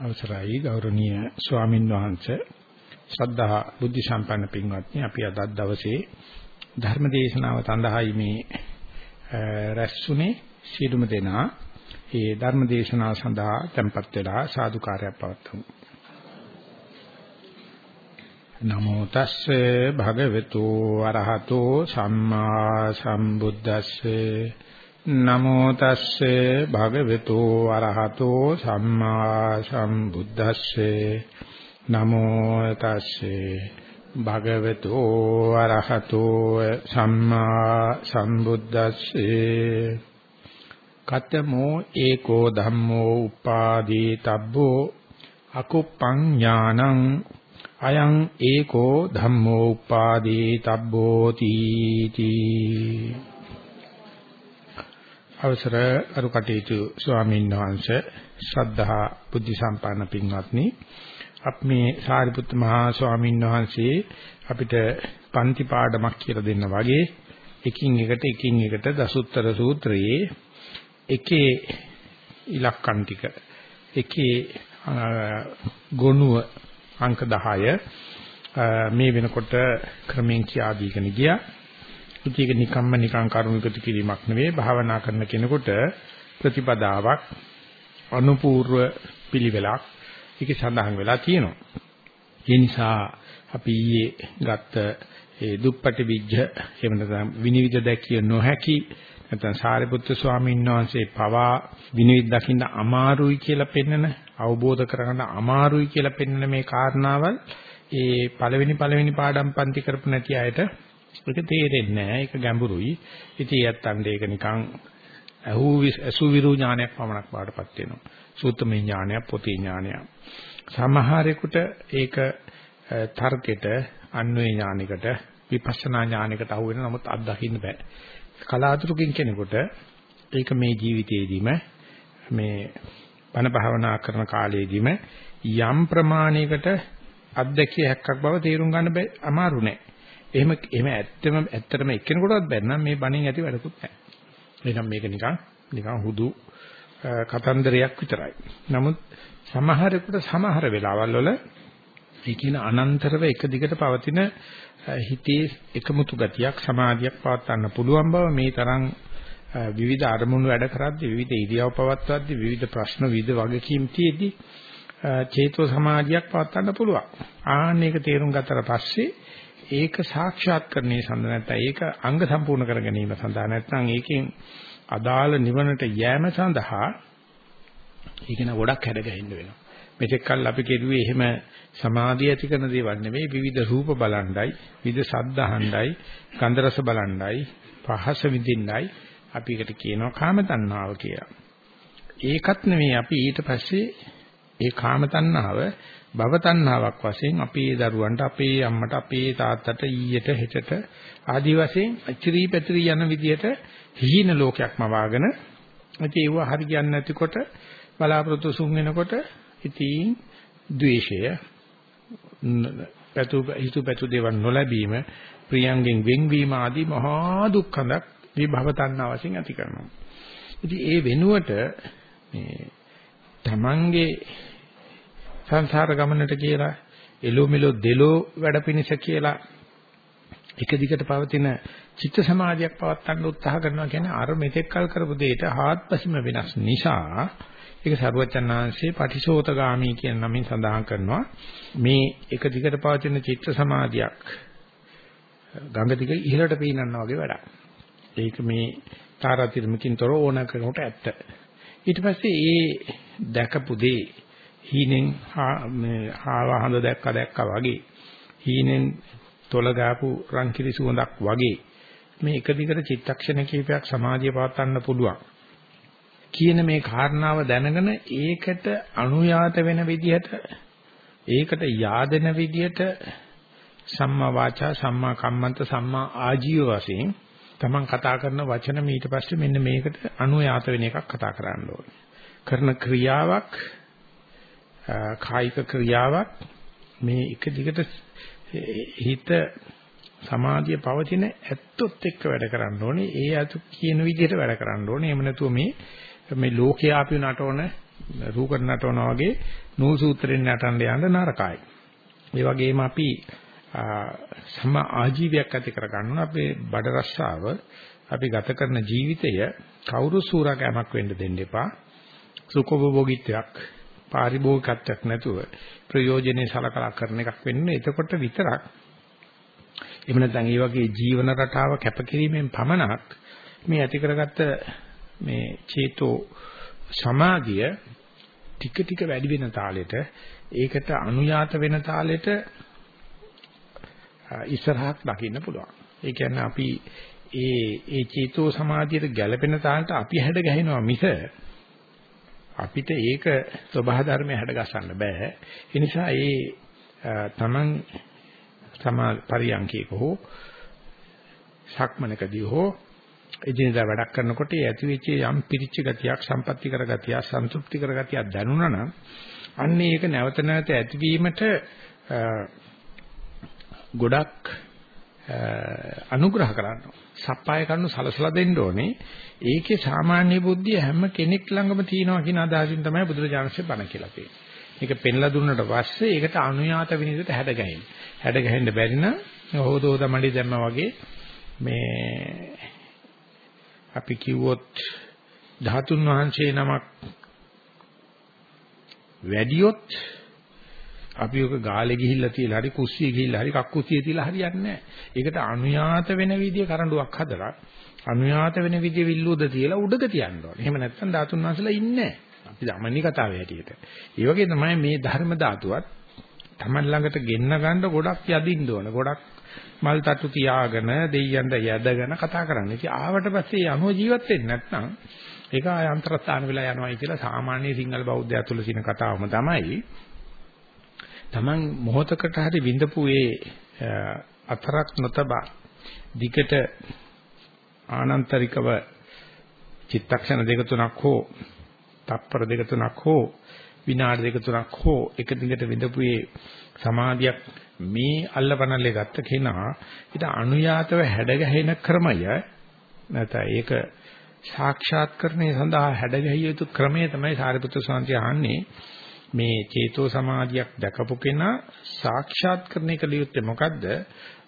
අවසරයි ගෞරවනීය ස්වාමින් වහන්සේ. ශ්‍රද්ධා බුද්ධ සම්පන්න පින්වත්නි අපි අද දවසේ ධර්ම දේශනාව සඳහායි මේ රැස්ුනේ සියලුම දෙනා. ඒ ධර්ම දේශනාව සඳහා tempත් වෙලා සාදුකාරයක් පවත්වමු. නමෝ තස්සේ භගවතු අරහතෝ සම්මා සම්බුද්දස්සේ නමෝ තස්සේ භගවතු අරහතෝ සම්මා සම්බුද්දස්සේ. නමෝ තස්සේ භගවතු අරහතෝ සම්මා සම්බුද්දස්සේ. කතමෝ ඒකෝ ධම්මෝ උපාදී තබ්බෝ අකුප්පං ඥානං අයං ඒකෝ ධම්මෝ උපාදී තබ්බෝ තීති අවසර අරු කටයුතු ස්වාමීන් වහන්සේ ශ්‍රද්ධා බුද්ධ සම්පන්න පින්වත්නි. අපි මේ සාරිපුත්ත මහා ස්වාමීන් වහන්සේ අපිට පන්ති පාඩමක් කියලා දෙන්න වගේ එකින් එකට එකින් එකට දසුත්තර සූත්‍රයේ එකේ ඉලක්කම් ටික එකේ ගොනුව අංක 10 මේ වෙනකොට ක්‍රමෙන් කියා දීගෙන ගියා. ඉතින් ඒක නිකම්ම නිකං කරුණිකතු කිරීමක් නෙවෙයි භාවනා කරන කෙනෙකුට ප්‍රතිපදාවක් අනුපූර්ව පිළිවෙලක් ඒකේ සඳහන් වෙලා තියෙනවා. ඒ නිසා අපි ඊයේ ගත්ත ඒ දුප්පටි විජ්ජ එහෙම නැත්නම් විනිවිද දැකිය නොහැකි නැත්නම් සාරිපුත්‍ර ස්වාමීන් වහන්සේ පවා විනිවිද දකින්න අමාරුයි කියලා පෙන්නන අවබෝධ කරගන්න අමාරුයි කියලා පෙන්නන මේ කාරණාවල් ඒ පළවෙනි පළවෙනි පාඩම් පන්ති කරපු නැති අයට ඒක තේරෙන්නේ නැහැ. ඒක ගැඹුරුයි. ඉතින් යත්තන්ට ඒක නිකන් අහු අසුවිරු ඥානයක් පමණක් බාටපත් වෙනවා. සූත්‍රමය ඥානයක්, පොතේ ඥානයක්. සමහරෙකුට ඒක තර්කෙට, අන්වේ ඥානයකට, විපස්සනා ඥානයකට අහු වෙන නමුත් අත්දකින්න බෑ. කලාතුරකින් කෙනෙකුට ඒක මේ ජීවිතේදීම මේ බණ භාවනා කරන කාලයේදීම යම් ප්‍රමාණයකට අත්දැකිය හැක්කක් බව තේරුම් ගන්න බෑ අමාරු නෑ. එහෙම එහෙම ඇත්තම ඇත්තටම එක්කෙනෙකුටවත් බැන්නම් මේ බණෙන් ඇති වැඩකුත් නැහැ. එහෙනම් මේක නිකන් නිකන් හුදු කතන්දරයක් විතරයි. නමුත් සමහරෙකුට සමහර වෙලාවල් වල ඒ කියන අනන්තරව එක දිගට පවතින හිතේ එකමුතු ගතියක් සමාධියක් පවත්වන්න පුළුවන් බව මේ තරම් විවිධ අරමුණු වැඩ කරද්දී විවිධ ඉරියව් පවත්වද්දී විවිධ ප්‍රශ්න විවිධ වගකීම් තියේදී චේතෝ සමාධියක් පවත්වන්න පුළුවන්. ආන්න ඒක තේරුම් ගත්තට පස්සේ ඒක සාක්ෂාත්කරණයේ සඳහා නැත්නම් ඒක අංග සම්පූර්ණ කර ගැනීම සඳහා නැත්නම් ඒකෙන් අදාළ නිවනට යෑම සඳහා ඒක න ගොඩක් හැඩගැහෙන්න වෙනවා. මෙතෙක් කල් අපි කෙරුවේ එහෙම සමාධිය ඇති කරන දේවල් නෙවෙයි විවිධ රූප බලණ්ඩයි, විවිධ ශබ්ද අහණ්ඩයි, ගන්ධ රස බලණ්ඩයි, පහස විඳින්නයි අපි ඒකට කියනවා කාම තණ්හාව කියලා. ඒකත් නෙවෙයි අපි ඊට පස්සේ ඒ කාම තණ්හාව භව තණ්හාවක් වශයෙන් අපේ දරුවන්ට අපේ අම්මට අපේ තාත්තට ඊයට හෙටට ආදි වශයෙන් අචිරී පැතිරී යන විදිහට හීන ලෝකයක්ම වාගෙන ඉතින් ඒව හරි කියන්නේ නැතිකොට බලාපොරොත්තු සුන් වෙනකොට ඉතින් ද්වේෂය පැතු හිතු පැතු දේවල් නොලැබීම ප්‍රියංගෙන් වෙන්වීම ආදී මහා දුක්ඛඳක් විභව තණ්හා වශයෙන් ඇති කරනවා. ඉතින් ඒ වෙනුවට මේ තමන්ගේ සංසාර ගමනට කියලා එලෝ මෙලෝ දෙලෝ වැඩ පිනිස කියලා එක දිගට පවතින චිත්ත සමාධියක් පවත්වන්න උත්සාහ කරනවා කියන්නේ අර මෙතෙක් කල් කරපු දෙයට හාත්පසින්ම වෙනස් නිසා ඒක සරුවචනාංශයේ පටිශෝතගාමී කියන නමින් සඳහන් කරනවා මේ එක දිගට පවතින චිත්ත සමාධියක් ගංගා දිග ඉහළට පීනනවා වගේ වැඩක්. ඒක මේ තාරාතිරමකින් තොර ඕන කරනකොට ඇත්ත. ඊට පස්සේ ඒ දැකපු දේ හීනෙන් මේ ආව හඳ දැක්ක දැක්කා වගේ හීනෙන් තොල ගාපු රන්කිරි සුවඳක් වගේ මේ එක දිගට චිත්තක්ෂණ කීපයක් සමාධිය පවත්වන්න පුළුවන්. කියන මේ කාරණාව දැනගෙන ඒකට අනුයාත වෙන විදිහට ඒකට yaadෙන විදිහට සම්මා වාචා සම්මා කම්මන්ත සම්මා ආජීව වශයෙන් තමන් කතා කරන වචන ඊට පස්සේ මෙන්න මේකට අනුයාත වෙන එකක් කතා කරන්න ඕනේ. කරන ක්‍රියාවක් කායික ක්‍රියාවක් මේ එක දිගට හිත සමාධිය පවතින ඇත්තොත් එක්ක වැඩ කරන්න ඕනේ. ඒ අතු කියන විදිහට වැඩ කරන්න ඕනේ. එහෙම නැතුව මේ මේ ලෝකයේ අපි නටවන රූකඩ නටවනවා වගේ නූල් සූත්‍රයෙන් නටන්න යන්න නරකයි. ඒ වගේම අපි සම ආජීවයක් ඇති කර ගන්න අපේ බඩ රස්සාව අපි ගත කරන ජීවිතය කවුරු සූරකෑමක් වෙන්න දෙන්න එපා. සුඛෝපභෝගීත්වයක් පාරිභෝගිකත්වයක් නැතුව ප්‍රයෝජනේ සලකලා කරන එකක් වෙන්නේ. එතකොට විතරක් එහෙම නැත්නම් මේ වගේ ජීවන රටාව කැපකිරීමෙන් පමණක් මේ ඇති කරගත්ත මේ චේතෝ සමාධිය ටික ටික වැඩි වෙන තාලෙට ඒකට අනුයාත වෙන තාලෙට ඉස්සරහක් දකින්න පුළුවන්. ඒ කියන්නේ අපි ඒ ඒ චේතෝ සමාධියට ගැළපෙන තාලට අපි හැඩ ගැහෙනවා මිස අපිට ඒක ස්වභාව ධර්මයේ හැඩ ගසන්න බෑ. ඒ නිසා ඒ තමන් තමා පරියන්කේක හෝ සක්මනකදී හෝ එදිනදා වැඩක් කරනකොට ඒ ඇති වෙච්ච යම් පිරිච්ච ගතියක් සම්පත්‍ති කර ගතියක් සන්තුෂ්ටි කර ගතියක් දැනුණා නම් අන්න ඒක නැවත නැවත ඇතිවීමට ගොඩක් අනුග්‍රහ කරනවා. සප්පාය කරනු සලසලා දෙන්න ඕනේ. ඒකේ සාමාන්‍ය බුද්ධිය හැම කෙනෙක් ළඟම තියෙනවා කියන අදහසින් තමයි බුදුරජාණන්සේ බණ කියලා කියන්නේ. මේක පෙන්ලා දුන්නට පස්සේ ඒකට අනුයාත විනිවිදට හැඩ ගැහෙන්නේ. හැඩ ගැහෙන්න බැරි නම් හොදෝද මඩි දැම්මා වගේ මේ අපි කිව්වොත් ධාතුන් වහන්සේ නමක් වැඩියොත් අපි ඔක ගාලේ ගිහිල්ලා තියලා හරි කුස්සියේ ගිහිල්ලා හරි කක්කුසියේ තියලා හරියන්නේ නැහැ. ඒකට අනුයාත වෙන විදිය කරඬුවක් හදලා අනුයාත වෙන විදිය විල්ලුවද තියලා උඩක තියන්න ඕනේ. එහෙම නැත්නම් ධාතුන් වහන්සේලා ඉන්නේ නැහැ. අපි සාමාන්‍ය කතාවේ හැටියට. ඒ වගේ තමයි මේ ධර්ම ධාතුවත් Taman ළඟට ගෙන්න ගන්න ගොඩක් යදින්න ඕන. ගොඩක් මල් තට්ටු තියාගෙන දෙයියන්ට යදගෙන කතා කරන්නේ. ඉතින් ආවට පස්සේ අනුව ජීවත් වෙන්නේ නැත්නම් ඒක අන්තරස්ථාන වෙලා යනවායි කියලා සාමාන්‍ය සිංහල බෞද්ධය තුළ සින කතාවම තමයි. Taman මොහොතකට හරි විඳපු ඒ අතරක් නොතබා දිගට ආනන්තරිකව චිත්තක්ෂණ දෙක තුනක් හෝ තප්පර දෙක තුනක් හෝ විනාඩි දෙක තුනක් හෝ එක දිගට විඳපු ඒ සමාධියක් මේ අල්ලපනල්ලේ ගත්ත කෙනා ඊට අනුයාතව හැඩගැහෙන ක්‍රමය නැත්නම් ඒක සාක්ෂාත්කරණය සඳහා හැඩගැහිය යුතු ක්‍රමය තමයි සාරිපුත්‍ර සාන්තිය අහන්නේ. මේ චේතෝ සමාධියක් දැකපු කෙනා සාක්ෂාත් කරණය කළ යුත්තේ මොකද්ද?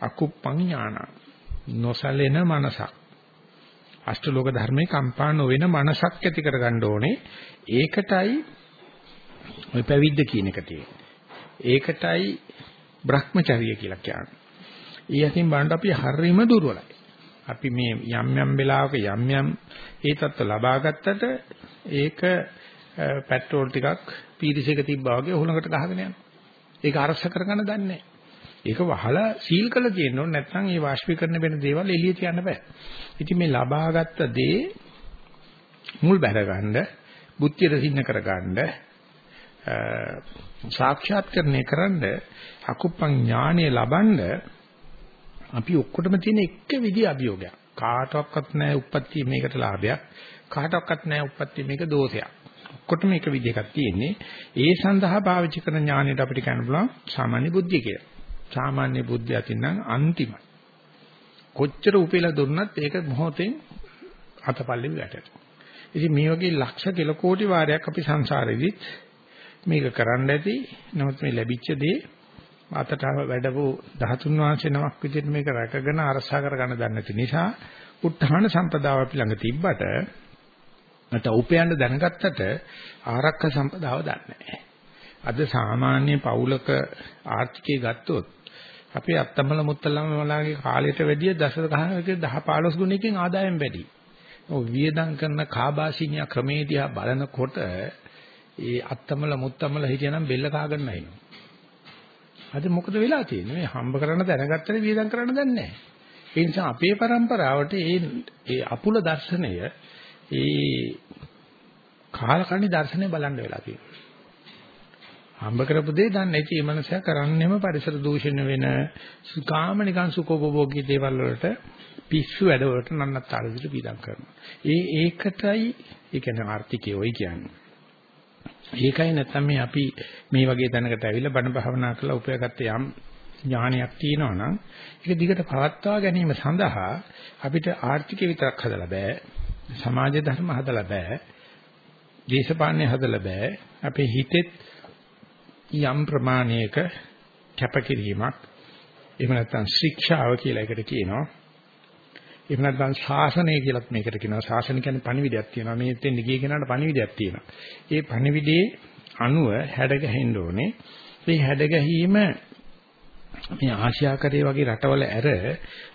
අකුප්පං ඥාන. නොසලෙන මනසක්. අෂ්ටලෝක ධර්මේ කම්පා නොවන මනසක් ඇති කරගන්න ඕනේ. ඒකටයි ඔය පැවිද්ද කියන එක තියෙන්නේ. ඒකටයි Brahmacharya කියලා කියන්නේ. ඒ අතින් බලන්න අපි හරීම දුර්වලයි. අපි මේ යම් යම් වෙලාවක යම් යම් ඒ தত্ত্ব ලබා ගත්තට ඒක පෙට්‍රෝල් ටිකක් පීරිසයක තිබ්බා වගේ උහුලකට ගහගෙන යනවා. ඒක අරස කරගන්න දන්නේ නැහැ. ඒක වහලා සීල් කළ තියෙන්න ඕනේ නැත්නම් මේ වාෂ්පීකරණ වෙන දේවල් එළිය තියන්න බෑ. ඉතින් මේ ලබාගත්ත දේ මුල් බැරගන්න, බුද්ධියට සින්න කරගන්න, සාක්ෂාත්කරණය කරන්න, අකුප්පං ඥානය ලබන්න අපි ඔක්කොටම තියෙන එක විදිහ අභියෝගයක්. කාටවත් නැහැ උප්පත්ති මේකට ලාභයක්. කාටවත් නැහැ උප්පත්ති මේක දෝෂයක්. ඔක්කොටම එක විදිහක් තියෙන්නේ. ඒ සඳහා පාවිච්චි කරන ඥානයට අපිට කියන්න පුළුවන් සාමාන්‍ය බුද්ධිය කියලා. සාමාන්‍ය බුද්ධිය අතින්නම් අන්තිමයි. කොච්චර උපේලා දුන්නත් ඒක මොහොතෙන් අතපල්ලෙන් වැටෙනවා. ඉතින් මේ වගේ ලක්ෂ කෙල කෝටි වාරයක් අපි සංසාරෙදිත් මේක කරන්න ඇති. නමුත් මේ ලැබිච්ච දේ අතට වැඩවු 13 වංශේ නමක් විදිහට මේක රැකගෙන අරසා කරගන්න දන්නේ නැති නිසා උත්හාන සම්පදාව අපි ළඟ තිබ්බට නැත්නම් උපයන්න දැනගත්තට ආරක්ෂක සම්පදාව දන්නේ නැහැ. අද සාමාන්‍ය පවුලක ආර්ථිකය ගත්තොත් අපේ අත්තමල මුත්තලම වලාගේ කාලයට වැඩිය දශක 10 15 ගුණයකින් ආදායම් වැඩි. ඔය වියදම් කරන කාබාසිනියා ක්‍රමේදී බලනකොට ඒ අත්තමල මුත්තමල හිටියනම් බෙල්ල කාගෙන නැහිනවා. අද මොකද වෙලා තියෙන්නේ? මේ හම්බ කරන්න දැනගත්තට වියදම් කරන්න දන්නේ නැහැ. ඒ නිසා අපේ પરම්පරාවට ඒ ඒ අපුල දර්ශනය ඒ කාලකණ්ණි දර්ශනය බලන්න වෙලා තියෙනවා. හම්බ කරපු දේ දන්නේ නැති මේ මනසයා කරන්නේම පරිසර දූෂණය වෙන සුකාම නිකන් සුඛෝපභෝගී දේවල් වලට පිස්සු වැඩ වලට නන්නත්තර විදිහට පීඩම් කරනවා. ඒ ඒකටයි ඒ කියන්නේ ආර්ථිකය ඔයි කියන්නේ. ඒකයි නැත්නම් මේ අපි මේ වගේ තැනකට ඇවිල්ලා බණ භාවනා කරලා උපයාගත්ත යම් ඥානයක් තියෙනවා නම් ඒක දිගට පවත්වා ගැනීම සඳහා අපිට ආර්ථිකය විතරක් හදලා බෑ සමාජ ධර්ම හදලා බෑ දේශපාලනේ හදලා බෑ. අපේ හිතෙත් යම් ප්‍රමාණයක කැපකිරීමක් එහෙම නැත්නම් ශික්ෂාව කියලා එකට කියනවා. එහෙම නැත්නම් ශාසනය කියලත් මේකට කියනවා. ශාසන කියන්නේ පණිවිඩයක් තියෙනවා. මේ දෙන්න ගිය කෙනාට පණිවිඩයක් තියෙනවා. ඒ පණිවිඩේ අනුව හැඩගැහෙන්න ඕනේ. මේ හැඩගැහිම මේ ආසියාකරයේ වගේ රටවල ඇර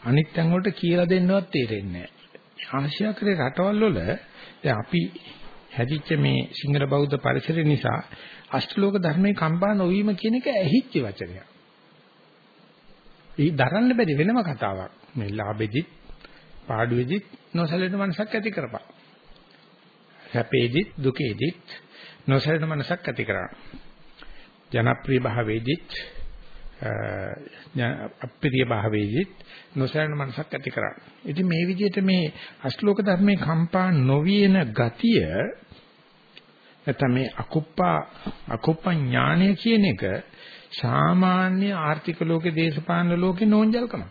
අනිත් තැන් වලට කියලා දෙන්නවත් තේරෙන්නේ නැහැ. ආසියාකරයේ රටවල් වල දැන් අපි හැදිච්ච මේ සිංහල බෞද්ධ පරිසරය නිසා අෂ්ටලෝක ධර්මයේ කම්පා නොවීම කියන එක ඇහිච්ච වචනයක්. ඒ දරන්න බැරි වෙනම කතාවක්. මේ ලාභෙදිත් පාඩුවේදිත් නොසැලෙන මනසක් ඇති කරපන්. සැපේදිත් දුකේදිත් නොසැලෙන මනසක් ඇති කරගන්න. ජනප්‍රිය භාවයේදිත් අප්‍රිය භාවයේදිත් නොසැලෙන මනසක් ඇති කරගන්න. ඉතින් මේ විදිහට මේ අශ්ලෝක ධර්මයේ කම්පා නොවියන ගතිය නැත්නම් මේ අකුප්පා අකුප්ප ඥානය කියන එක සාමාන්‍ය ආර්ථික ලෝකේ දේශපාලන ලෝකේ නෝන්ජල්කම.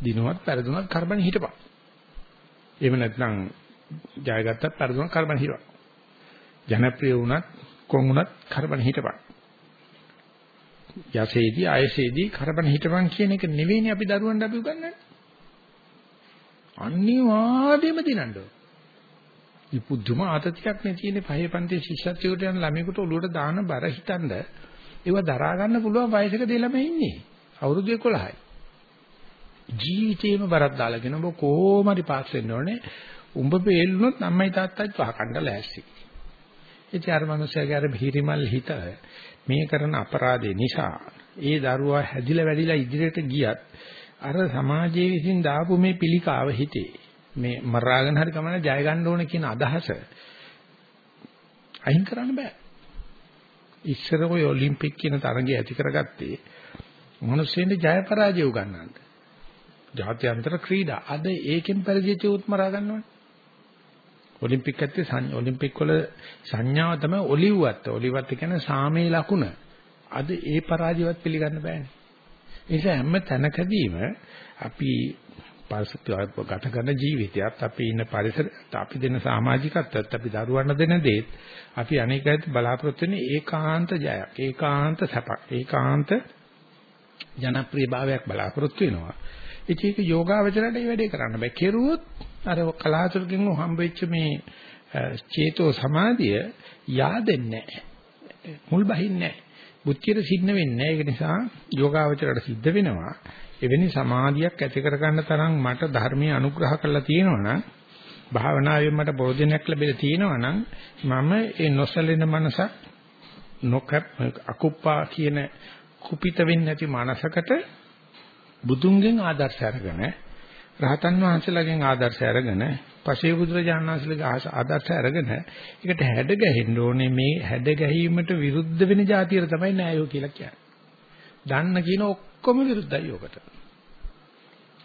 දිනුවත් පෙරදුනත් කරබන් හිටපන්. එහෙම නැත්නම් ජයගත්තත් පෙරදුනත් කරබන් හිටපන්. ජනප්‍රිය වුණත් කොන් වුණත් කරබන් හිටපන්. යසේදී ආයසේදී කරබන් හිටපන් කියන එක නෙවෙයිනේ අපි දරුවන්ට අපි උගන්වන්නේ. අනිවාර්යයෙන්ම දිනන්න ඕන. ඉපුදුම ආතතියක් නේ තියෙන්නේ පහේ පන්ති ශිෂ්‍යත්වයට යන ළමයෙකුට ඔලුවට දාන බර හිතනද ඒව දරා ගන්න පුළුවන් වයසක දේ ළමයි ඉන්නේ. අවුරුදු 11යි. ජීවිතේම බරක් දාලා කියන ඔබ කොහොම හරි පාස් වෙන්න ඕනේ. උඹ පෙල්ලුනොත් අම්මයි තාත්තයි වහකණ්ඩ ලෑස්ති. ඉතින් අර මිනිස්සයාගේ අර හිරිමල් හිත මේ කරන අපරාධේ නිසා ඒ දරුවා හැදිලා වැඩිලා ඉදිරියට ගියත් අර සමාජයේ විසින් දාපු මේ පිළිකාව හිතේ මේ මරාගෙන හරි කමන ජය ගන්න ඕන කියන අදහස අයින් කරන්න බෑ. ඉස්සර ඔය ඔලිම්පික් කියන තරඟය ඇති කරගත්තේ මිනිස්සුන්ගේ ජය පරාජය උගන්නන්න. ජාත්‍යන්තර ක්‍රීඩා. අද ඒකෙන් පරිජිත උත්මරා ගන්නවනේ. ඔලිම්පික් ඇත්තේ ඔලිම්පික් වල සංඥාව තමයි ඔලිව්වත්. ඔලිව්වත් කියන්නේ සාමේ ලකුණ. අද ඒ පරාජයවත් පිළිගන්න බෑනේ. ඒ නිසා හැම තැනකදීම අපි ගත කරන ජීවිතයත් අපි ඉන්න පරිසරයත් අපි දෙන සමාජිකත්වයත් අපි දරුවන්ට දෙන දේත් අපි අනේකත් බලාපොරොත්තු වෙන්නේ ඒකාන්ත ජයක් ඒකාන්ත සැපක් ඒකාන්ත ජනප්‍රිය භාවයක් බලාපොරොත්තු වෙනවා ඉතින් ඒක යෝගාවචරයට මේ වැඩේ කරන්න බෑ. කෙරුවොත් අර කලාතුරකින් හම්බෙච්ච මේ චේතෝ සමාධිය yaadෙන්නේ නැහැ. මුල් බහින්නේ නැහැ. බුද්ධියට සිද්ධ වෙන්නේ නැහැ. ඒක නිසා යෝගාවචරයට සිද්ධ වෙනවා. එවැනි සමාධියක් ඇති කරගන්න තරම් මට ධර්මයේ අනුග්‍රහ කරලා තියෙනවා නම් භාවනාවෙන් මට ප්‍රයෝජනයක් ලැබෙලා තියෙනවා නම් මම ඒ නොසැලෙන මනසක් නොකප් අකුප්පා කියන කුපිත වෙන්නේ නැති මනසකට බුදුන්ගෙන් ආදර්ශ අරගෙන රහතන් වහන්සේලාගෙන් ආදර්ශ අරගෙන පසේ බුදුරජාණන් වහන්සේලාගේ ආදර්ශ අරගෙන ඒකට හැඩ ගැහෙන්න ඕනේ මේ හැඩ ගැහිීමට විරුද්ධ වෙන જાතියර තමයි නෑයෝ කියලා කියන්නේ. දන්න කියන ඔක්කොම විරුද්ධයි ඔකට.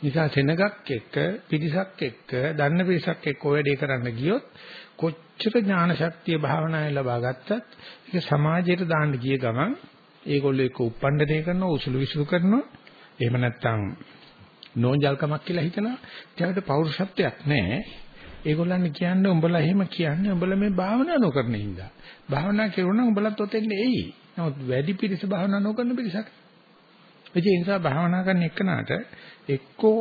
නිසා සෙනගක් එක්ක පිරිසක් එක්ක දන්න පිරිසක් එක්ක ඔය වැඩේ කරන්න ගියොත් කොච්චර ඥාන ශක්තිය භාවනාවෙන් ලබා ගත්තත් ඒක සමාජයට දාන්න ගිය ගමන් ඒගොල්ලෝ එක්ක උප්පණ්ඩනය කරනවා උසුළු විසුළු කරනවා එහෙම නැත්නම් නෝන්ජල්කමක් කියලා හිතනවා. ඒකට පෞරුෂත්වයක් නැහැ. ඒගොල්ලන් කියන්නේ උඹලා එහෙම කියන්නේ උඹලා මේ භාවනා නොකරන හින්දා. භාවනා කරුණා උඹලත් ඔතෙන් එයි. නමුත් වැඩි පිරිස භාවනා නොකරන පිරිසක්. ඒ නිසා භාවනා කරන එකනට එක්කෝ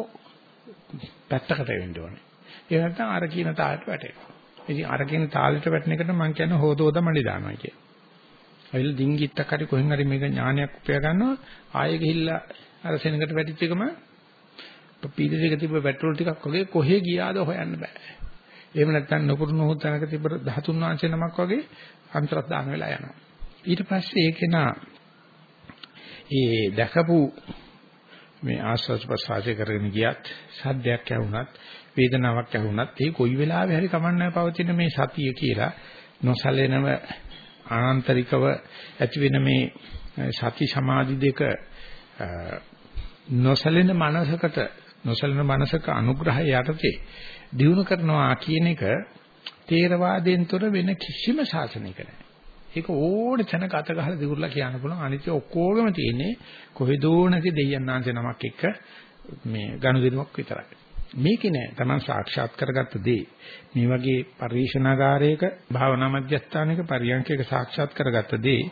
පැත්තකට වෙන්න ඕනේ. ඒ නැත්නම් අර කියන තාලෙට වැටෙනවා. ඉතින් අර කියන තාලෙට වැටෙන එකට මම කියන්නේ හොදෝද මණ්ඩි දානවා කියලා. අයිල ඩිංගිත්තක් හරි කොහෙන් හරි මේක ඥානයක් උපය ගන්නවා ආයෙ ගිහිල්ලා අර සෙනඟට වැටිච්ච එකම පීඩිතයක තිබ්බ පෙට්‍රෝල් ටිකක් වගේ කොහෙ ගියාද හොයන්න බෑ. එහෙම නැත්නම් නොපුරුණු හොත් තැනක තිබ්බ 13 වංශේ නමක් වගේ අන්තරත් දාන වෙලා යනවා. ඊට පස්සේ ඒකේනා ඒ දැකපු මේ ආස්වාද ප්‍රසආසය කරගෙන ගියත් සද්දයක් ඇහුණත් වේදනාවක් ඇහුණත් ඒ කොයි වෙලාවෙ හරි කමන්නෑ පවතින මේ සතිය කියලා නොසලෙනව ආන්තරිකව ඇති වෙන මේ සති සමාධි දෙක නොසලෙන මනසකට නොසලෙන මනසක අනුග්‍රහය යටතේ දිනු කරනවා කියන එක තේරවාදයෙන් තොර වෙන කිසිම ශාසනයක නැහැ. ඒක ඕන තැනක අත ගහලා දිගුරලා කියන්න පුළුවන්. අනිත් ඔක්කොගම තියෙන්නේ කොහෙදෝ නැති දෙයයන් ආංශ නමක් එක්ක මේ ගනුදෙනුවක් විතරයි. මේකේ නෑ Taman සාක්ෂාත් කරගත්ත දේ මේ වගේ පරිශනාගාරයක භාවනා මධ්‍යස්ථානයක පරියන්කයක සාක්ෂාත් කරගත්ත දේ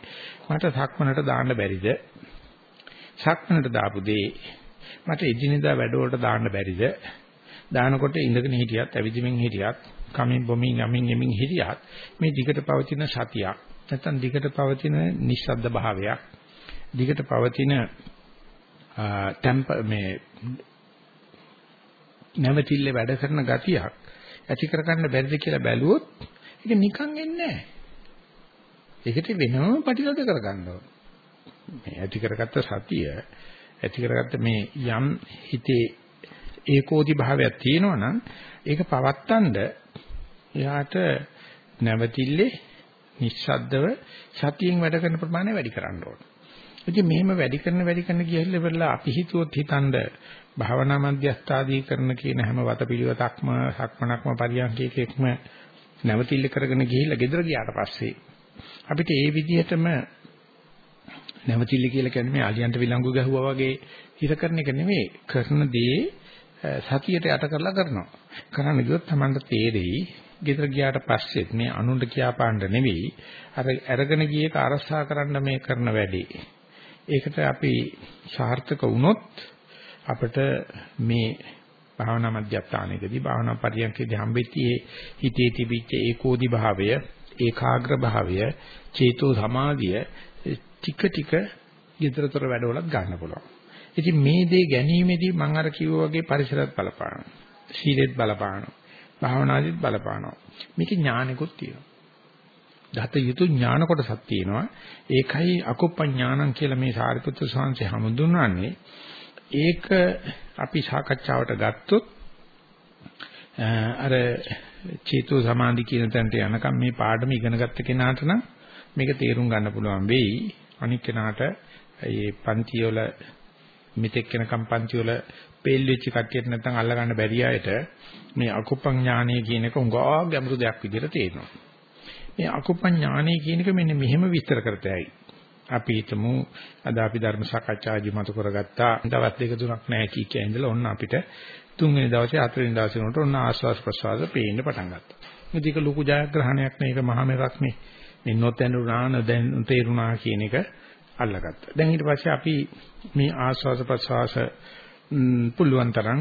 මට සක්මනට දාන්න බැරිද සක්මනට දාපු දේ මට එදිනෙදා වැඩවලට දාන්න බැරිද දානකොට ඉඳගෙන හිටියත් ඇවිදිමින් හිටියත් කමින් බොමින් යමින් යමින් හිටියත් මේ දිගට පවතින සතියක් නැත්නම් දිගට පවතින නිස්සද්ද භාවයක් දිගට පවතින ටෙම්ප මේ නැවතිල්ල වැඩ කරන ගතියක් ඇති කරගන්න බැරිද කියලා බැලුවොත් ඒක නිකන් එන්නේ නැහැ. ඒකට වෙනම ප්‍රතිලෝධ කරගන්න ඕන. මේ ඇති කරගත්ත සතිය ඇති කරගත්ත මේ යම් හිතේ ඒකෝදි භාවයක් තියෙනවා නම් ඒක පවත්තන්න එයාට නැවතිල්ලේ නිස්සද්දව සතියෙන් වැඩ කරන ප්‍රමාණය වැඩි කරන්න ඕන. ඉතින් මෙහෙම වැඩි කරන වැඩි කරන ගියහිල්ල වෙලා අපි හිතුවොත් හිතනද භාවනා මධ්‍යස්ථාදී කරන කියන හැම වතපිළිවෙතක්ම සක්මනක්ම පරියන්කේකෙක්ම නැවතිල්ල කරගෙන ගිහිල්ලා ගෙදර ගියාට පස්සේ අපිට ඒ විදිහටම නැවතිල්ල කියලා කියන්නේ මේ අලියන්ට විලංගු ගැහුවා වගේ හිත කරන එක නෙමෙයි කරන දේ සතියට යට කරලා කරනවා. කරන්න ගියොත් Tamanට තේරෙයි ගෙදර ගියාට පස්සෙත් මේ අනුන්ට කියාපාන්න නෙවෙයි අර අරගෙන ගියේක අරසා කරන්න මේ කරන වැඩේ. ඒකට අපි සාර්ථක වුණොත් අපිට මේ භාවනා මධ්‍යස්ථානයේදී භාවනා පරියන්කේදී හම්බෙච්චි හිතේ තිබිච්ච ඒකෝදි භාවය ඒකාග්‍ර භාවය චේතෝ සමාධිය ටික ටික ඊතරතර වැඩවලත් ගන්න පුළුවන්. ඉතින් මේ දේ ගැනීමේදී මම අර කිව්වා වගේ පරිසරත් බලපානවා. සීලෙත් බලපානවා. භාවනාදිත් බලපානවා. මේකේ ඥානිකුත් තියෙනවා. දත යුතු ඥාන කොටසක් තියෙනවා. ඒකයි අකුප්පඥානං කියලා මේ සාරිපුත්‍ර ස්වාමීන් හමුදුන්වන්නේ. ඒක අපි සාකච්ඡාවට ගත්තොත් අර චේතෝ සමාධි කියන තැනට යනකම් මේ පාඩම ඉගෙන ගත්ත කෙනාට නම් මේක තේරුම් ගන්න පුළුවන් වෙයි. අනික් කෙනාට මේ පන්ති වල මෙතෙක් වෙනකම් පන්ති වල පේල් වෙච්ච කට්ටියට නැත්නම් අල්ල ගන්න බැරි අයට මේ අකුප්පං ඥානය කියන එක උඟා ගැඹුරු දෙයක් විදිහට තේරෙනවා. මේ අකුප්පං ඥානය කියන එක මෙන්න මෙහෙම විස්තර කරතයි. අපි හිතමු අද අපි ධර්ම සාකච්ඡාදී මතු කරගත්තා දවස් දෙක තුනක් නැහැ කී කිය ඉඳලා ඔන්න අපිට තුන්වෙනි දවසේ හතරවෙනි දවසේ උනට ඔන්න ආස්වාස් ප්‍රසවාස පේන්න පටන් ගත්තා. මේක ලොකු ජයග්‍රහණයක් නේ ඒක මහා මෙරක් නේ. මේ නොතැනුණා නොදැන් තේරුණා කියන එක අල්ලගත්තා. දැන් ඊට පස්සේ අපි මේ ආස්වාස ප්‍රසවාස පුළුවන් තරම්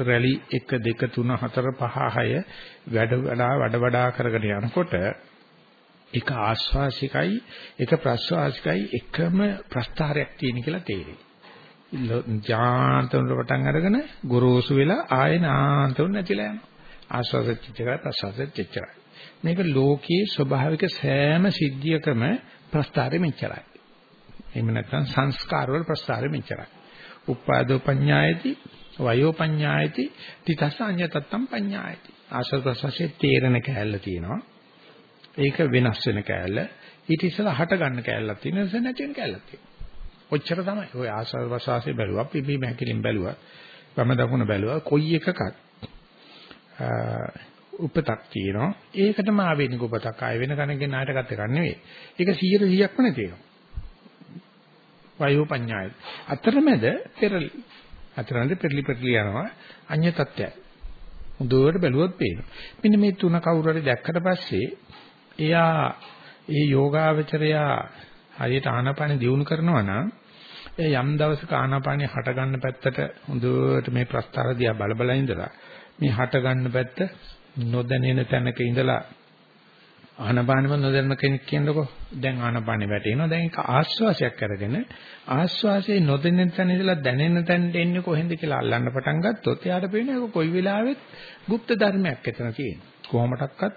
රැලි 1 2 3 4 5 6 වැඩ වඩා වඩ වඩා කරගෙන යනකොට එක ආශ්වාසිකයි එක ප්‍රශ්වාසිකයි එකම ප්‍රස්තාරයක් තියෙන කියලා තේරෙයි. ජාන්තවල පටන් අරගෙන ගොරෝසු වෙලා ආයෙ නාන්තවල නැතිලා යනවා. ආශ්වාස චිත්තකයි ප්‍රශ්වාස චිත්තකයි. මේක ලෝකයේ ස්වභාවික සෑම සිද්ධියකම ප්‍රස්තාරෙ මෙච්චරයි. එහෙම නැත්නම් සංස්කාර වල ප්‍රස්තාරෙ මෙච්චරයි. උපාදෝ පඤ්ඤායති වයෝ පඤ්ඤායති තිතස අඤ්ඤතත්තම් පඤ්ඤායති. ආශ්වාස ප්‍රශ්වාසයේ තේරෙන කැලල තියෙනවා. ඒක වෙනස් වෙන කෑල්ල. ඊට ඉස්සෙල්ලා හට ගන්න කෑල්ලක් තියෙනවා නැත්නම් නැති වෙන කෑල්ලක් තියෙනවා. ඔච්චර තමයි. ඔය ආස්වාද ප්‍රසවාසයේ බැලුවා, පිබීම හැකිලින් බැලුවා, වම දකුණ බැලුවා, කොයි එකකත් උපතක් තියෙනවා. ඒකටම ආවේනික උපතක් ආය වෙන කෙනෙක්ගේ ණයට ගත එකක් නෙවෙයි. ඒක 100%ක්ම නැති වෙනවා. වයෝ පඤ්ඤාය. අතරමැද පෙරලි. අතරමැද පෙරලි පෙරලි යනවා අඤ්‍ය තත්ත්වය. හොඳට බැලුවොත් පේනවා. මෙන්න මේ තුන කවුරු හරි දැක්කට පස්සේ එයා ඒ යෝගාවචරයා හරියට ආනාපාන දියුණු කරනවා නම් ඒ යම් දවසක ආනාපානිය හට ගන්න පැත්තට හොඳට මේ ප්‍රස්තාර දිහා බල බල ඉඳලා මේ හට ගන්න පැත්ත නොදැනෙන තැනක ඉඳලා ආනපානෙම නොදැන්න කෙනෙක් කියනකො දැන් ආනපානෙ වැටෙනවා දැන් ඒක ආස්වාසයක් අරගෙන ආස්වාසයේ නොදැනෙන තැන ඉඳලා දැනෙන තැනට එන්නේ කොහෙන්ද කියලා අල්ලන්න පටන් ගත්තොත් එයාට පේනවා ඒක කොයි වෙලාවෙත් গুপ্ত ධර්මයක් එතන තියෙනවා කොහොමඩක්වත්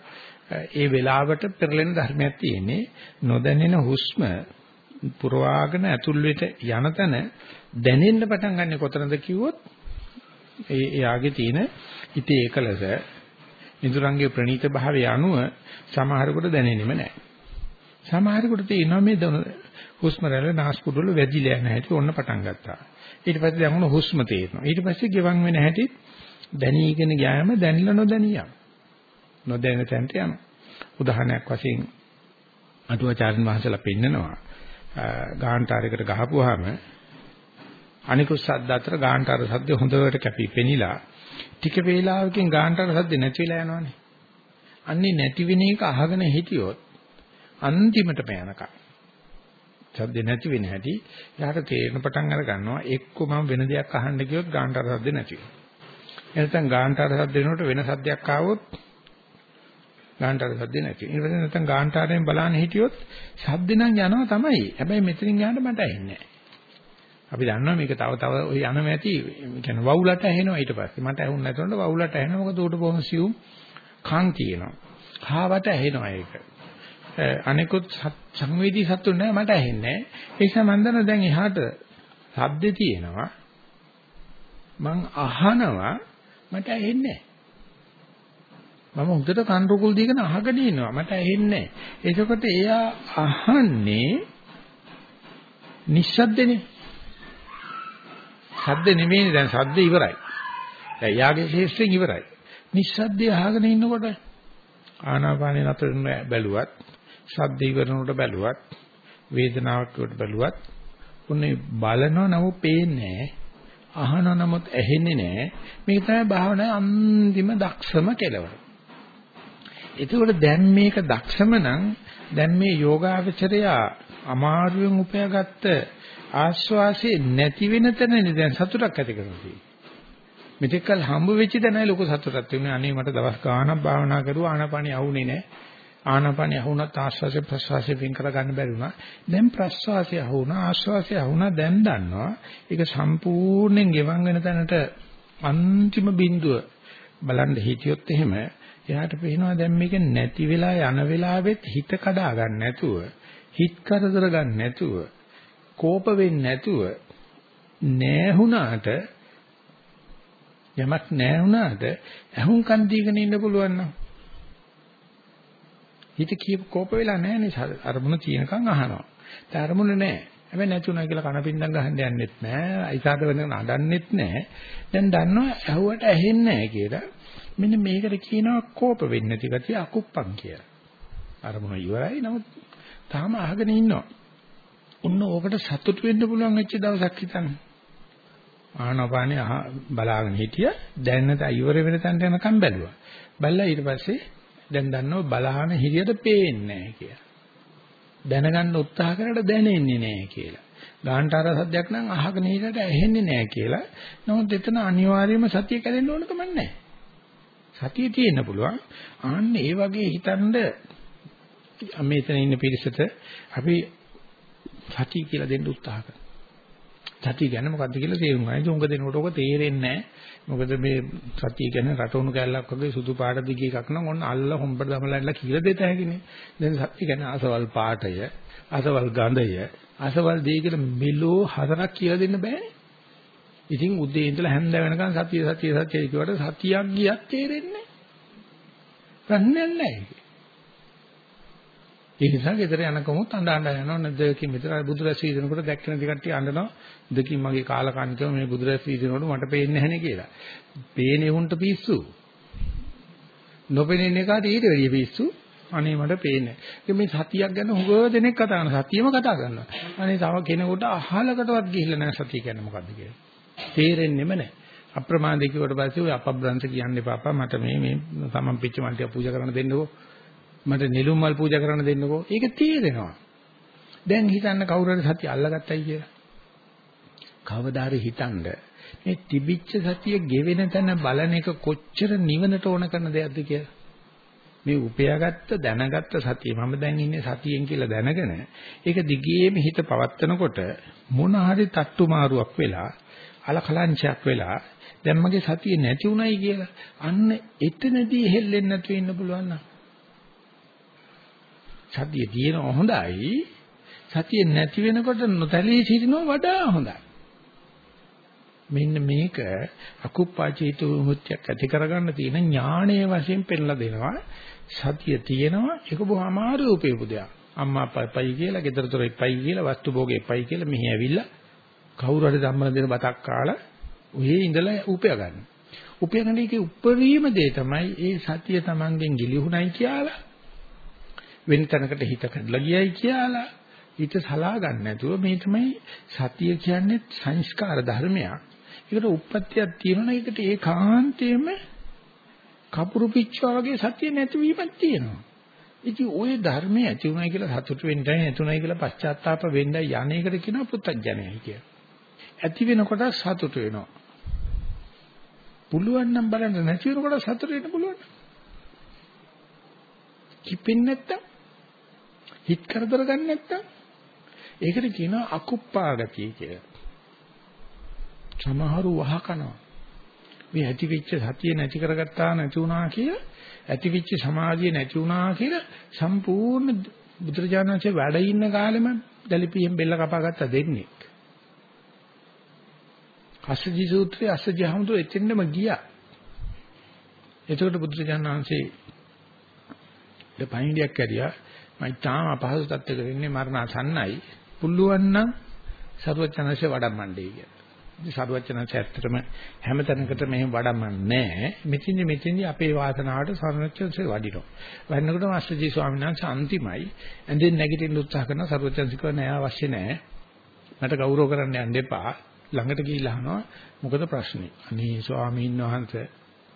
ඒ වෙලාවට පෙරලෙන ධර්මයක් තියෙන්නේ නොදැනෙන හුස්ම පුරවාගෙන ඇතුල් වෙට යන තැන දැනෙන්න පටන් ගන්න කොතනද කිව්වොත් ඒ එයාගේ තියෙන හිතේ ඒකලස ඉදurangගේ ප්‍රණීත භාවය අනුව සමහරකට දැනෙන්නෙම නැහැ. සමහරකට තියෙනවා මේ හුස්ම රැල්ල නාස්පුඩු වල වැදිලා යන හැටි ඔන්න පටන් ගත්තා. ඊට පස්සේ දැන් හුස්ම තේරෙනවා. ඊට පස්සේ ගෙවන් වෙන හැටි දැනීගෙන ගියාම දැනලා නොදැනියම්. නොදැනෙන තැනට යනවා. උදාහරණයක් වශයෙන් අටුවාචාර්යන් වහන්සේලා පෙන්නනවා ගාහන්ටාරයකට ගහපුවාම අනිකුත් ශබ්ද අතර ගාන්ටාර ශබ්ද හොඳට කැපී පෙනිලා ටික වේලාවකින් ගාන්ටාර ශබ්ද නැති වෙලා යනවනේ. අන්නේ නැති වෙන එක අහගෙන හිටියොත් අන්තිමට පෑනකම්. ශබ්ද නැති වෙන හැටි යාට තේරෙන පටන් අර ගන්නවා එක්ක මම වෙන දෙයක් අහන්න ගියොත් ගාන්ටාර ශබ්ද නැති වෙනවා. එනසම් ගාන්ටාර ශබ්ද වෙනකොට වෙන සද්දයක් ආවොත් ගාන්ටාර ශබ්ද නැති වෙනවා. ඊට පස්සේ නැත්නම් ගාන්ටාරයෙන් බලන්න හිටියොත් ශබ්ද නම් යනවා තමයි. හැබැයි මෙතනින් යන්න මට ඇහෙන්නේ නැහැ. අපි දන්නවා මේක තව තව ඔය යනම ඇති කියන්නේ වවුලට ඇහෙනවා ඊට පස්සේ මට ඇහුන්නේ නැතුනට වවුලට ඇහෙනවා මොකද උඩ බොහොම සියුම් කන් තියෙනවා. කාවට ඇහෙනවා ඒක. අනිකුත් සංවේදී සතුන් නැහැ මට ඇහෙන්නේ නැහැ. ඒ නිසා මම දන්නවා දැන් එහාට ශබ්ද තියෙනවා. මං අහනවා මට ඇහෙන්නේ නැහැ. මම හොඳට කන් රුකුල් දීගෙන අහගෙන ඉන්නවා මට ඇහෙන්නේ නැහැ. එතකොට එයා අහන්නේ නිශ්ශබ්දනේ. ශබ්ද නෙමෙයිනේ දැන් ශබ්ද ඉවරයි. දැන් යාගේ ශේෂ්ත්‍රයෙන් ඉවරයි. නිශ්ශබ්දය අහගෙන ඉන්නකොට ආනාපානේ නතර බැලුවත් ශබ්ද ඉවරනකොට බැලුවත් වේදනාවක් කොට බැලුවත් උන්නේ බලනව නමුත් පේන්නේ අහන නමුත් ඇහෙන්නේ නැහැ මේක තමයි භාවනාවේ අන්තිම දක්ෂම කෙලවර. ඒකෝට දැන් මේක දක්ෂම නම් දැන් මේ යෝගාවචරය අමාරුවෙන් උපයාගත්ත ආස්වාසේ නැති වෙන තැනනේ දැන් සතුටක් ඇති කරගන්නේ. මෙතෙක්කල් හම්බ වෙච්ච දැනයි ලොකු සතුටක් තිබුණේ. අනේ මට දවස් ගාණක් භාවනා කරුවා ආනාපානිය අහුනේ නැහැ. ආනාපානිය අහුණත් ආස්වාසේ ප්‍රස්වාසේ වෙන් කර ගන්න බැරි වුණා. දැන් ප්‍රස්වාසය අහුණා ආස්වාසය අහුණා දැන් දන්නවා. ඒක සම්පූර්ණයෙන් ගෙවන් වෙන තැනට අන්තිම බිඳුව බලන්න හිටියොත් එහෙම එයාට පේනවා දැන් මේක නැති වෙලා යන වෙලාවෙත් හිත කඩා ගන්න නැතුව හිත කරදර ගන්න නැතුව කෝප වෙන්නේ නැතුව නෑහුණාට යමක් නෑහුණාට ඇහුම්කන් දීගෙන ඉන්න පුළුවන් නම් හිත කීප කෝප වෙලා නෑනේ අරමුණ තියෙනකන් අහනවා. ඒ අරමුණ නෑ. හැබැයි නැතුණා කියලා කනපින්දම් ගහන්න යන්නෙත් නෑ. අයිසාද වෙන නඩන්නෙත් නෑ. දැන් දන්නවා ඇහුවට ඇහෙන්නේ නෑ කියලා. මෙන්න මේකට කියනවා කෝප වෙන්නේ නැති ගතිය අකුප්පම් කියලා. අරමුණ ඉවරයි. නමුත් තාම අහගෙන ඉන්නවා. ඔන්න ඕකට සතුටු වෙන්න පුළුවන් වෙච්ච දවසක් හිතන්න. ආනපානේ බලාගෙන හිටිය දැන් නැත ඉවර වෙන තැනට යනකම් බැලුවා. බැලලා ඊට පස්සේ දැන් දන්නවා බලහන හිරියට පේන්නේ නැහැ කියලා. දැනගන්න උත්සාහ කරලා දැනෙන්නේ නැහැ කියලා. ගාන්ටාර සද්දයක් නම් අහගෙන හිටියට ඇහෙන්නේ නැහැ කියලා. නමුත් එතන අනිවාර්යයෙන්ම සතිය කැදෙන්න ඕනකම නැහැ. සතිය තියෙන්න පුළුවන්. ආන්න ඒ වගේ හිතනද මෙතන ඉන්න පිරිසට අපි සතිය කියලා දෙන්න උත්සාහ කරනවා. සතිය කියන්නේ මොකද්ද කියලා තේරුම් ගන්න. ඒක උඟ දෙනකොට ඔක තේරෙන්නේ නැහැ. මොකද මේ සතිය කියන්නේ රටවුණු කැල්ලක් වගේ සුදු පාට දිග එකක් නම් ඔන්න අල්ල හොම්බට දමලා කියලා දෙත හැකිනේ. දැන් සතිය කියන්නේ අසවල් පාටය, අසවල් ගඳය, අසවල් දේ කියලා මෙලෝ හතරක් කියලා දෙන්න බෑනේ. ඉතින් උදේ ඉඳලා හැන්ද වෙනකන් සතිය සතිය සතිය කියවට සතියක් ගියත් තේරෙන්නේ නැහැ. නැහැ. ඒ නිසා ගෙදර යනකොමුත් අඬ අඬ යනවා නැදකින් විතර බුදුරැස් වීදිනකොට දැක්කන දිකට්ටිය අඬනවා දෙකින් මගේ කාලකන්නිකව මේ බුදුරැස් වීදිනකොට මට පේන්නේ නැහැ නේ කියලා. පේන්නේ උන්ට පිස්සු. නොපෙනෙන එකට ඊට වැඩිය පිස්සු. අනේ මට පේන්නේ. ඉතින් මේ සතියක් ගැන හුඟ දෙනෙක් කතා කරනවා. සතියම කතා කරනවා. අනේ තව කෙනෙකුට අහලකටවත් ගිහිල්ලා නැහැ සතිය කියන්නේ මොකද්ද කියලා. තේරෙන්නෙම නැහැ. අප්‍රමාදී කිව්වට පස්සේ ඔය අපබ්‍රන්ත කියන්න එපා මට මේ මේ සමම් පිච්ච මල්ටිය පූජා කරන්න දෙන්නකෝ. මට නිලුම් මල් පූජා කරන්න දෙන්නකෝ. ඒක තේරෙනවා. දැන් හිතන්න කවුරු හරි සතිය අල්ලගත්තයි කියලා. කවදා හරි හිතන්න මේ තිබිච්ච සතිය ගෙවෙන තැන බලන එක කොච්චර නිවනට ඕන කරන දෙයක්ද කියලා. මේ උපයාගත්ත දැනගත්ත සතිය මම දැන් ඉන්නේ සතියෙන් කියලා දැනගෙන ඒක දිගේම හිත පවත්නකොට මොන හරි තට්ටු මාරුවක් වෙලා අලකලංචයක් වෙලා දැන් මගේ සතිය නැති උනායි කියලා අන්න එතනදී හෙල්ලෙන්නේ නැතුව ඉන්න පුළුවන් නම් සතිය තියෙන හොඳයි. සතිය නැති වෙනකොට නොතැලී සිටිනවා වඩා හොඳයි. මෙන්න මේක අකුප්පාචේතු මුත්‍යක් ඇති කරගන්න තියෙන ඥානයේ වශයෙන් පෙන්ලා දෙනවා. සතිය තියෙනවා ඒක බොහොම අමාරු උපයපු දෙයක්. අම්මා අප්පයි කියලා, ගෙදර දොර එපයි කියලා, වස්තු භෝගේ එපයි කියලා මෙහි ඇවිල්ලා කවුරු හරි ධම්මන දෙන බතක් කාලා ඔහේ ඉඳලා උපය ගන්න. උපය ගන්න එකේ උපරිම දේ තමයි ඒ සතිය Tamanගෙන් ගිලිහුණයි කියලා වෙන තැනකට හිත කඩලා ගියයි කියලා හිත සලා ගන්න නැතුව මේ තමයි සතිය කියන්නේ සංස්කාර ධර්මයක්. ඒකට උප්පත්තියක් තියෙනවා ඒකට ඒකාන්තයෙන්ම කපුරු පිච්චා වගේ සතිය නැතිවීමක් තියෙනවා. ඉතින් ওই ධර්මයේ ඇති උනායි කියලා සතුට වෙන්නයි නැතුණයි කියලා පශ්චාත්තාප වෙන්නයි යන්නේකට කියනවා පුත්තජනයයි කියලා. ඇති වෙනකොට සතුට වෙනවා. පුළුවන් නම් බලන්න නැති වෙනකොට සතුට වෙන්න පුළුවන්. කිපෙන්නේ නැත්තම් හිත කරදර ගන්න නැත්තම් ඒකට කියනවා අකුප්පාගතිය කියලා. සමහරු වහකනවා. මේ ඇති වෙච්ච සතිය නැති කරගත්තා නැති වුණා කියලා ඇති වෙච්ච සමාධිය නැති වුණා කියලා සම්පූර්ණ බුදුරජාණන්සේ වැඩ ඉන්න කාලෙම දලිපියෙන් බෙල්ල කපාගත්ත දෙන්නේ. අස්සජි සූත්‍රයේ අස්සජි හමුදු එතෙන්නම ගියා. එතකොට බුදුරජාණන්සේ දෙපයින්ඩියක් කරියා මම තාම අපහසු තත්ත්වයක ඉන්නේ මරණ අසන්නයි. පුළුවන් නම් සරුවචනanse වඩම්මණ්ඩේ කියලා. ඉතින් සරුවචනanse ඇත්තටම හැම තැනකටම මෙහෙම වඩම්මන්නේ නැහැ. මෙතින්දි මෙතින්දි අපේ වාසනාවට සරුවචනanse වඩිනවා. වඩනකොට මාස්ටර්ජී ස්වාමීන් වහන්සේ අන්තිමයි ඇඳෙන් නැගිටින්න උත්සාහ කරන සරුවචනanse කිව්වා නෑ අවශ්‍ය නෑ. මට ගෞරව කරන්න යන්න එපා. ළඟට ගිහිල්ලා අහනවා මොකද ප්‍රශ්නේ? අනේ ස්වාමීන් වහන්සේ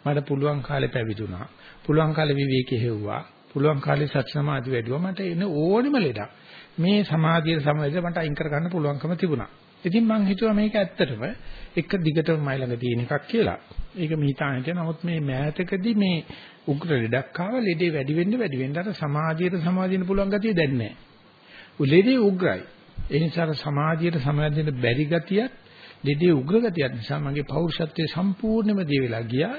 මට පුළුවන් කාලේ පැවිදුණා. පුළුවන් කාලේ විවේකී හෙව්වා. පුළුවන් කාලේ සත් සමාධි වැඩිවා මට එන ඕනෙම ලෙඩක් මේ සමාධිය සමවැද මට අයින් කර ගන්න පුළුවන්කම තිබුණා. ඉතින් මං හිතුවා මේක ඇත්තටම එක දිගටම මයි ළඟ තියෙන එකක් කියලා. ඒක මිහිතානට නමුත් මේ මෑතකදී මේ උග්‍ර ලෙඩක් ආව ලෙඩේ වැඩි වෙන්න වැඩි වෙන්න අර සමාධියට සමාදින්න පුළුවන් ගතිය දැන් නැහැ. ලෙඩේ උග්‍රයි. ඒ නිසා සමාධියට සමාදින්න බැරි ගතියත් ලෙඩේ උග්‍ර ගතියත් නිසා මගේ පෞරුෂත්වයේ සම්පූර්ණයෙන්ම දී වෙලා ගියා.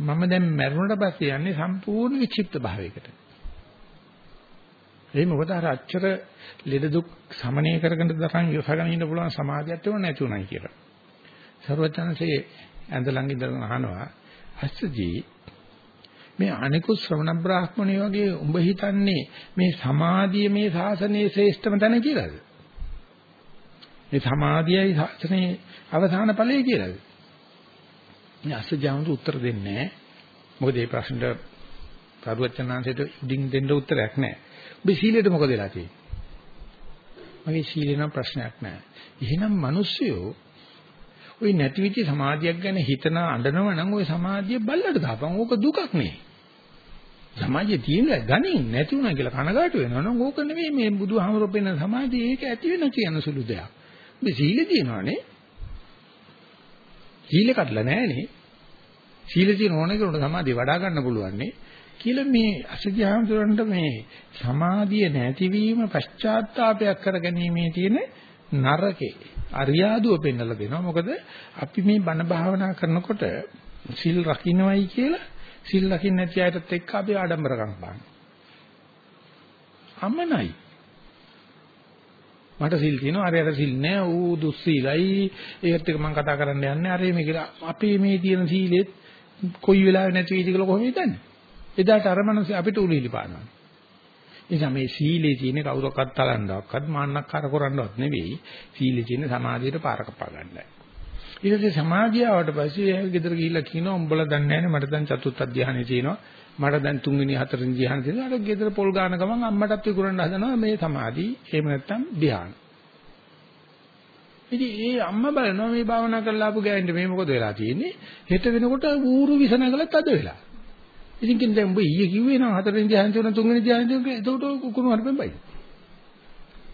මම දැන් මැරුණට පස්සේ යන්නේ සම්පූර්ණ විචිප්ත භාවයකට. ඒ මොකද අර අච්චර ලෙඩ දුක් සමනය කරගෙන දරන් යොසගෙන ඉන්න පුළුවන් සමාධියක් තිබුණ නැති උනායි කියලා. සර්වඥාන්සේ ඇඳ ළඟ ඉඳන් අහනවා අස්සජී මේ අනිකුත් ශ්‍රවණ බ්‍රාහ්මණය වගේ උඹ හිතන්නේ මේ සමාධිය මේ ශාසනයේ ශ්‍රේෂ්ඨම තැන කියලාද? මේ සමාධියයි ශාසනයේ අවසාන ඵලය කියලාද? මේ අස්සජාමුතු උත්තර දෙන්නේ නැහැ. මොකද මේ ප්‍රශ්නට සරුවචනාංශයට උඩින් දෙන්න උත්තරයක් නැහැ. ඔබේ සීලෙට මොකද වෙලා තියෙන්නේ? මගේ සීලේ නම් ප්‍රශ්නයක් නෑ. එහෙනම් මිනිස්සුયો ওই නැති විචි සමාධියක් ගැන හිතන අඬනවා නම් ওই සමාධිය බල්ලට දාපන්. ඕක දුකක් නේ. සමාජයේ තියෙන ගණින් නැති වුණා කියලා කනගාටු වෙනවා නම් ඕක නෙමෙයි මේ බුදුහාමරෝ පෙන්න සමාධිය ඒක ඇති වෙන කියන සුළු දෙයක්. මේ සීලේ තියෙනවානේ. සීලේ කඩලා නැහනේ. සීලේ තියෙන ඕනෙකට සමාධිය වඩා ගන්න පුළුවන් නේ. කියලා මේ අසජාමතුරන්ට මේ සමාධිය නැතිවීම පශ්චාත්තාවයක් කරගැනීමේ තියෙන නරකේ අරියාදුව පෙන්වලා දෙනවා මොකද අපි මේ බණ භාවනා කරනකොට සිල් රකින්නවයි කියලා සිල් රකින්න නැති අයටත් එක්ක අපි ආඩම්බරකම් පාන. අමනයි. මට සිල් තියෙනවා අරයට සිල් නැහැ ඌ දුස්සීලයි ඒකට එක මම කතා කරන්න යන්නේ අරේ මේ කියලා අපේ මේ තියෙන සීලෙත් කොයි වෙලාවෙ නැති වෙයිද කියලා කොහොමද දන්නේ? එදාට අර මනස අපිට උලිලි පානවා. එනිසා මේ සීලේ තියෙන කවුරක්වත් තලන්නවක්වත් මාන්නක්කාර කරන්නවත් නෙවෙයි. සීලේ තියෙන සමාධියට පාර කපා ගන්නයි. ඊට පස්සේ සමාධිය ආවට පස්සේ ඒ ගෙදර ගිහිල්ලා කියනවා උඹලා දන්නේ නැහැ මට දැන් චතුත්ථ ධානය තියෙනවා. මට දැන් තුන්වෙනි හතරවෙනි ධ්‍යාන තියෙනවා. අර ගෙදර පොල් ගාන ගමන් අම්මටත් විකුණන්න හදනවා මේ සමාධි. එහෙම නැත්නම් ධ්‍යාන. ඉතින් ඒ අම්මා බලනවා මේ භාවනා කරලා ආපු ගෑනිට මේ මොකද වෙලා තියෙන්නේ? හෙට වෙනකොට ඌරු විසනගලත් අද වෙලා. ඉතින් කින් දැන් උඹ ඊයේ කිව්වේ නම් හතරවෙනි ධ්‍යාන තුන තුන්වෙනි ධ්‍යාන තුන එතකොට කුණු හරපෙන් බයි.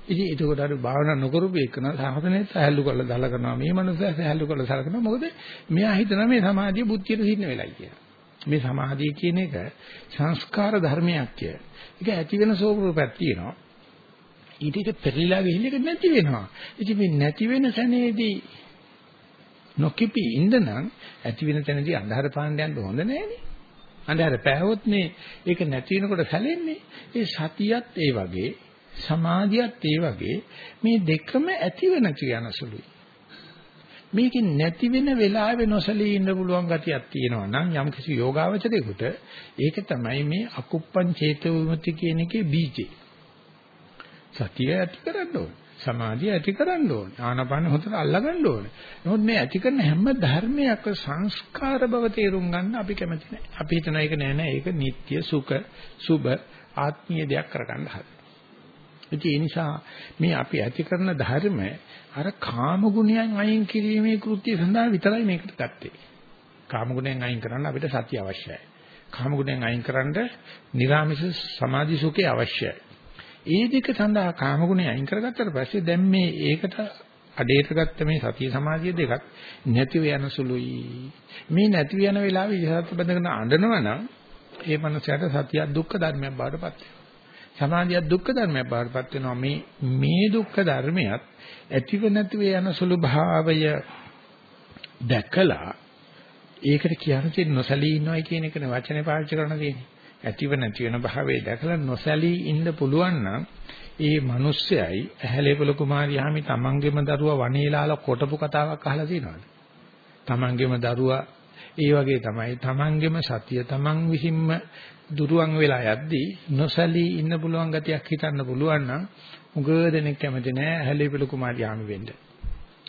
ඉතින් එතකොට අර භාවනා නොකරපු එකන සාහසනේ සහැල්ලු කරලා දාලා කරනවා මේ මනුස්සයා සහැල්ලු කරලා සලකනවා මොකද මෙයා හිතනවා මේ සමාධිය බුද්ධියට සින්න වෙලයි කියලා. මේ සමාධිය කියන එක සංස්කාර ධර්මයක් කිය. ඒක ඇති වෙන ස්වරූපයක් තියෙනවා. ඊට ඒක පෙරලිලා ගිහින් ඒක නැති වෙනවා. ඉතින් මේ නැති වෙන තැනේදී නොකිපි ඉඳනම් ඇති වෙන තැනදී අන්ධහර පාණ්ඩ යන්න හොඳ නෑනේ. අන්ධහර පෑවොත් මේ ඒක නැති වෙනකොට සැලෙන්නේ. ඒ සතියත් ඒ වගේ සමාධියත් ඒ වගේ මේ දෙකම ඇති වෙන කියන සුළුයි. මේකේ නැති වෙන වෙලාවෙ නොසලී ඉන්න පුළුවන් ගතියක් තියෙනවා නම් යම් කිසි යෝගාවචරයකට ඒක තමයි මේ අකුප්පං චේතෝ විමුක්ති කියන එකේ බීජේ. සතිය ඇති කරන්න ඕනේ. සමාධිය ඇති කරන්න ඕනේ. ආනාපාන හොතට අල්ලගන්න ඕනේ. නමුත් මේ ඇති කරන හැම ධර්මයක සංස්කාර බව තේරුම් ගන්න අපි කැමති නැහැ. අපි හිතන එක නෑ නෑ ඒක නিত্য සුඛ සුබ ආත්මීය දෙයක් කරගන්න හදන. ඒ නිසා මේ අපි ඇති කරන ධර්ම අර කාම ගුණයන් අයින් කිරීමේ කෘත්‍ය සඳහා විතරයි මේකට ගත්තේ. කාම ගුණයන් අයින් කරන්න අපිට සතිය අවශ්‍යයි. කාම ගුණයන් අයින් කරන්න නිරාමිස සමාධි සුඛය අවශ්‍යයි. ඒ දෙක සඳහා කාම ගුණය අයින් කරගත්තට පස්සේ දැන් මේ ඒකට අඩේට ගත්ත මේ සතිය සමාධිය දෙකක් නැතිව යන සුළුයි. මේ නැතිව යන වෙලාවේ ඉහත බඳගෙන අඬනවා නම් ඒ මනුස්සයාට සතිය දුක්ඛ ධර්මයක් බවට පත් වෙනවා. සමාධිය දුක්ඛ ධර්මයක් බවට පත් වෙනවා. මේ මේ දුක්ඛ ධර්මයක් ඇතිව නැතිව යන සුළු භාවය දැකලා ඒකට කියන්නේ නොසලී ඉන්නවයි කියන එකනේ වචනේ පාවිච්චි කරන්න තියෙන්නේ. ඇතිව නැති වෙන භාවයේ දැකලා නොසලී ඉන්න පුළුවන් නම් ඒ මිනිස්සයයි ඇහැලේපොළ කුමාරියාමි තමන්ගේම දරුවා වනේලාලා කොටපු කතාවක් අහලා තියෙනවද? තමන්ගේම දරුවා ඒ වගේ තමයි තමන්ගේම සතිය තමන් විසින්ම දුරුවන් වෙලා යද්දී නොසලී ඉන්න පුළුවන් ගතියක් හිතන්න පුළුවන් නම් උග දෙනෙක් කැමති නෑ ඇහැලේපොළ කුමාරියාමි වෙන්න.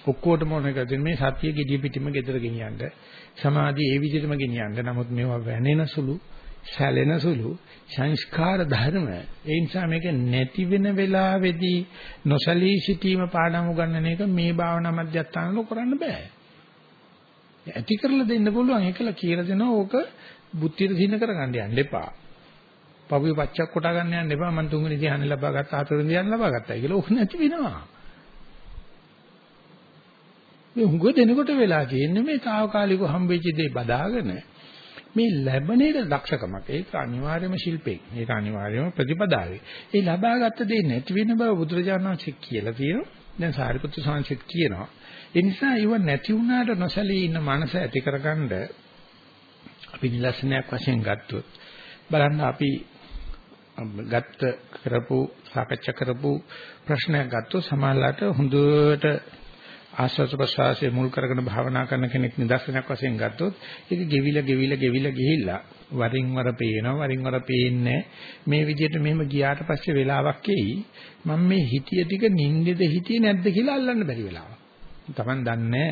ඔක්කොටම ඕන කරන්නේ මේ සතිය gediy පිටිම gedara ගෙනියන්න. සමාධිය ඒ විදිහටම ගෙනියන්න. නමුත් මේවා වැනෙන සුළු සැලෙන සුළු සංස්කාර ධර්ම. ඒ නිසා මේක නැති වෙන වෙලාවේදී නොසලී සිටීම පාඩම් උගන්නන එක මේ භාවනා මධ්‍යස්ථානවල කරන්න බෑ. ඇති කරලා දෙන්න පුළුවන්. ඒකල කියලා දෙනවා ඕක බුද්ධියට සින්න කරගන්න යන්න එපා. පපුවේ පච්චක් කොටා ගන්න යන්න එපා. මම තුන්වෙනි ධ්‍යාන ලබා ගත්තා හතරවෙනි ධ්‍යාන ලබා ගත්තා කියලා ඕක නැති වෙනවා. මේ හුඟ දෙනකොට වෙලා තියෙන්නේ මේ తాවකාලිකව හම්බෙච්ච දේ බදාගෙන මේ ලැබෙනේ දක්ෂකමක්. ඒක අනිවාර්යම ශිල්පේ. ඒක අනිවාර්යම ප්‍රතිපදාවේ. ඒ ලබාගත් දේ නැති වෙන බව බුදුරජාණන් වහන්සේ කියලා තියෙනවා. දැන් සාරිපුත්‍ර සාංශිත් කියනවා. ඒ නිසා ඉව නැති වුණාට නොසලී ඉන්න මනස ඇති කරගන්න අපි නිලසනයක් වශයෙන් ගත්තොත් බලන්න අපි ගත්ත කරපු සාකච්ඡා කරපු ප්‍රශ්නයක් ගත්තොත් සමාජලාට හොඳට ආස්වාද ප්‍රසවාසයේ මුල් කරගෙන භාවනා කරන කෙනෙක් නිදර්ශනයක් වශයෙන් ගත්තොත් ඒක ගෙවිලා ගෙවිලා ගෙවිලා ගිහිල්ලා වරින් වර පේනවා වරින් වර පේන්නේ මේ විදිහට මෙහෙම ගියාට පස්සේ වෙලාවක් එයි මම මේ හිතිය ටික නින්දෙද හිතියේ නැද්ද කියලා අල්ලන්න බැරි වෙලාවක්. Taman දන්නේ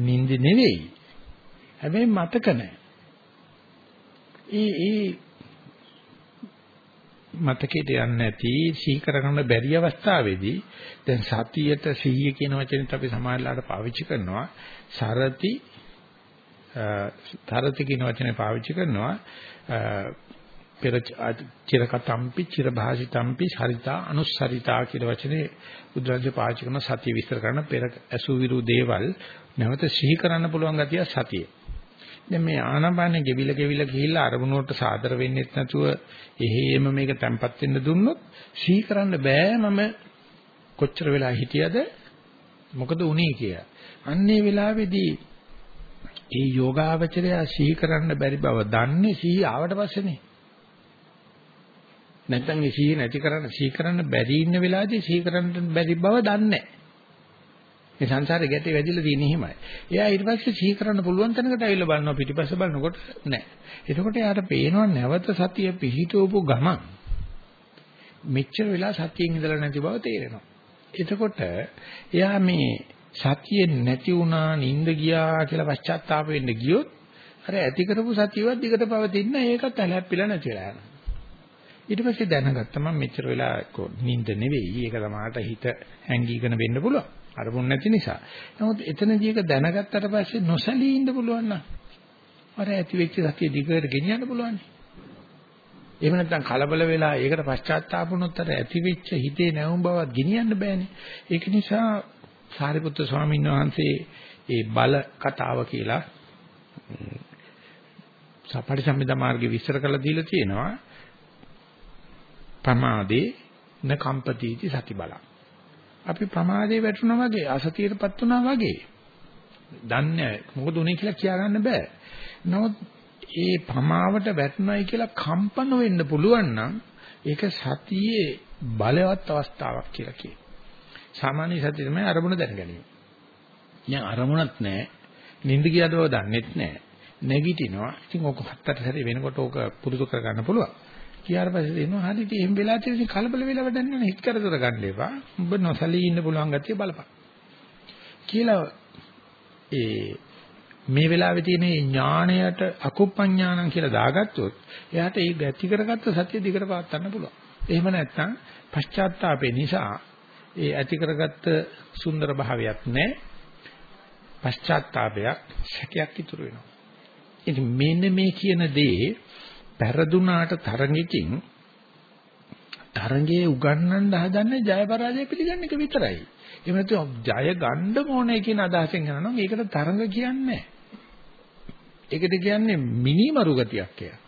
නින්ද නෙවෙයි. හැබැයි මතක නැහැ. ඒ ඒ මතකෙට යන්නේ නැති සිහි කරගන්න බැරි අවස්ථාවේදී දැන් සතියට සිහිය කියන වචනේත් අපි සමාජලාට පාවිච්චි කරනවා සරති තරති කියන වචනේ පාවිච්චි කරනවා පෙර චිරකතම්පි චිරභාසිතම්පි සරිතා අනුස්සරිතා කියන වචනේ බුදුරජාණන් පාවිච්චි කරන සතිය විස්තර කරන පෙර අසුවිරු දේවල් නැවත සිහි කරන්න පුළුවන් ගතිය සතිය. දැන් මේ ආනාපානෙ ගෙවිල ගෙවිල ගිහිල්ලා අරමුණට සාදර වෙන්නෙත් නැතුව එහෙම මේක තැම්පත් වෙන්න දුන්නොත් සිහි කරන්න බෑ මම කොච්චර වෙලා හිටියද මොකද උනේ කියලා. අන්නේ වෙලාවේදී ඒ යෝගාවචරය සිහි කරන්න බැරි බව දන්නේ සිහි ආවට පස්සේනේ. නැත්නම් ඒ සිහි නැති කරන්න සිහි කරන්න බැරි ඉන්න වෙලාවේදී සිහි කරන්න බැරි බව දන්නේ නැහැ. මේ සංසාරේ ගැටේ වැදිලා තියෙන හිමයි. එයා ඊට පස්සේ සිහි කරන්න පුළුවන් තැනකට ඇවිල්ලා බලනවා පිටිපස්ස බලනකොට නෑ. එතකොට එයාට පේනවා නැවත සතිය පිහිටවපු ගමන් මෙච්චර වෙලා සතියෙන් ඉඳලා නැති බව තේරෙනවා. එතකොට එයා මේ සතියේ නැති වුණා නිින්ද ගියා කියලා පශ්චාත්තාප වෙන්න ගියොත් අර ඇති කරපු සතියවත් දිගට පවතින ඒකත් ඇලැප්පිලා නැති වෙලා යනවා. ඊට පස්සේ දැනගත්තා මම මෙච්චර වෙලා නිින්ද නෙවෙයි ඒක තමයි හිත හැංගීගෙන වෙන්න පුළුවන්. අරමුණ නැති නිසා. නමුත් එතනදී ඒක දැනගත්තට පස්සේ නොසලී ඉන්න පුළුවන් නම් අර ඇති වෙච්ච සතිය දිගට ගෙනියන්න පුළුවන්. එහෙම නැත්නම් කලබල වෙලා ඒකට පශ්චාත්තාප වුණොත් අර ඇති වෙච්ච හිතේ නැවුම් බවත් ගෙනියන්න බෑනේ. ඒක නිසා සාරිපුත්‍ර ස්වාමීන් වහන්සේ ඒ බල කතාව කියලා සපටි සම්මිදා මාර්ගේ විස්තර කරලා දීලා තියෙනවා. ප්‍රමාදේ න කම්පතිති සති බලං. අපි ප්‍රමාදේ වැටුණා වගේ අසතියටපත් වුණා වගේ. දන්නේ මොකද උනේ කියලා කියාගන්න බෑ. නමුත් ඒ ප්‍රමාවට වැටුණයි කියලා කම්පන වෙන්න පුළුවන් නම් ඒක සතියේ බලවත් අවස්ථාවක් කියලා කියනවා. සාමාන්‍ය සතිය තමයි අරමුණ දැනගැනීම. දැන් අරමුණක් නැහැ. නිින්ද ගියද බව දන්නෙත් නැහැ. නැගිටිනවා. ඉතින් ඕක හත්තට සැරේ වෙනකොට ඕක පුරුදු කරගන්න පුළුවන්. කියාර පස්සේ දෙනවා හරියට එහෙම වෙලා තියෙන කලබල වෙලා වැඩක් නැහැ හිත කරදර ගන්න එපා. ඔබ නොසලී ඉන්න පුළුවන් ගැතිය බලපන්. කියලා ඒ මේ වෙලාවේ තියෙන ඥාණයට අකුප්පඥානං කියලා දාගත්තොත් එයාට ඒ ගැති කරගත්ත සත්‍ය දිගට පාත් ගන්න පුළුවන්. එහෙම නැත්නම් පශ්චාත්තාපේ නිසා ඒ ඇති කරගත්ත සුන්දර භාවයක් නැහැ. පශ්චාත්තාපයක් සැකයක් ඉතුරු වෙනවා. ඉතින් මෙන්න මේ කියන දේ පෙරදුනාට තරඟකින් තරඟේ උගන්වන්න හදන්නේ ජය පරාජය පිළිගන්න එක විතරයි. එහෙම නැත්නම් ජය ගන්න ඕනේ කියන අදහසෙන් යනවා නම් ඒකට තරඟ කියන්නේ නැහැ. ඒකට කියන්නේ මිනිමරු ගතියක් කියලා.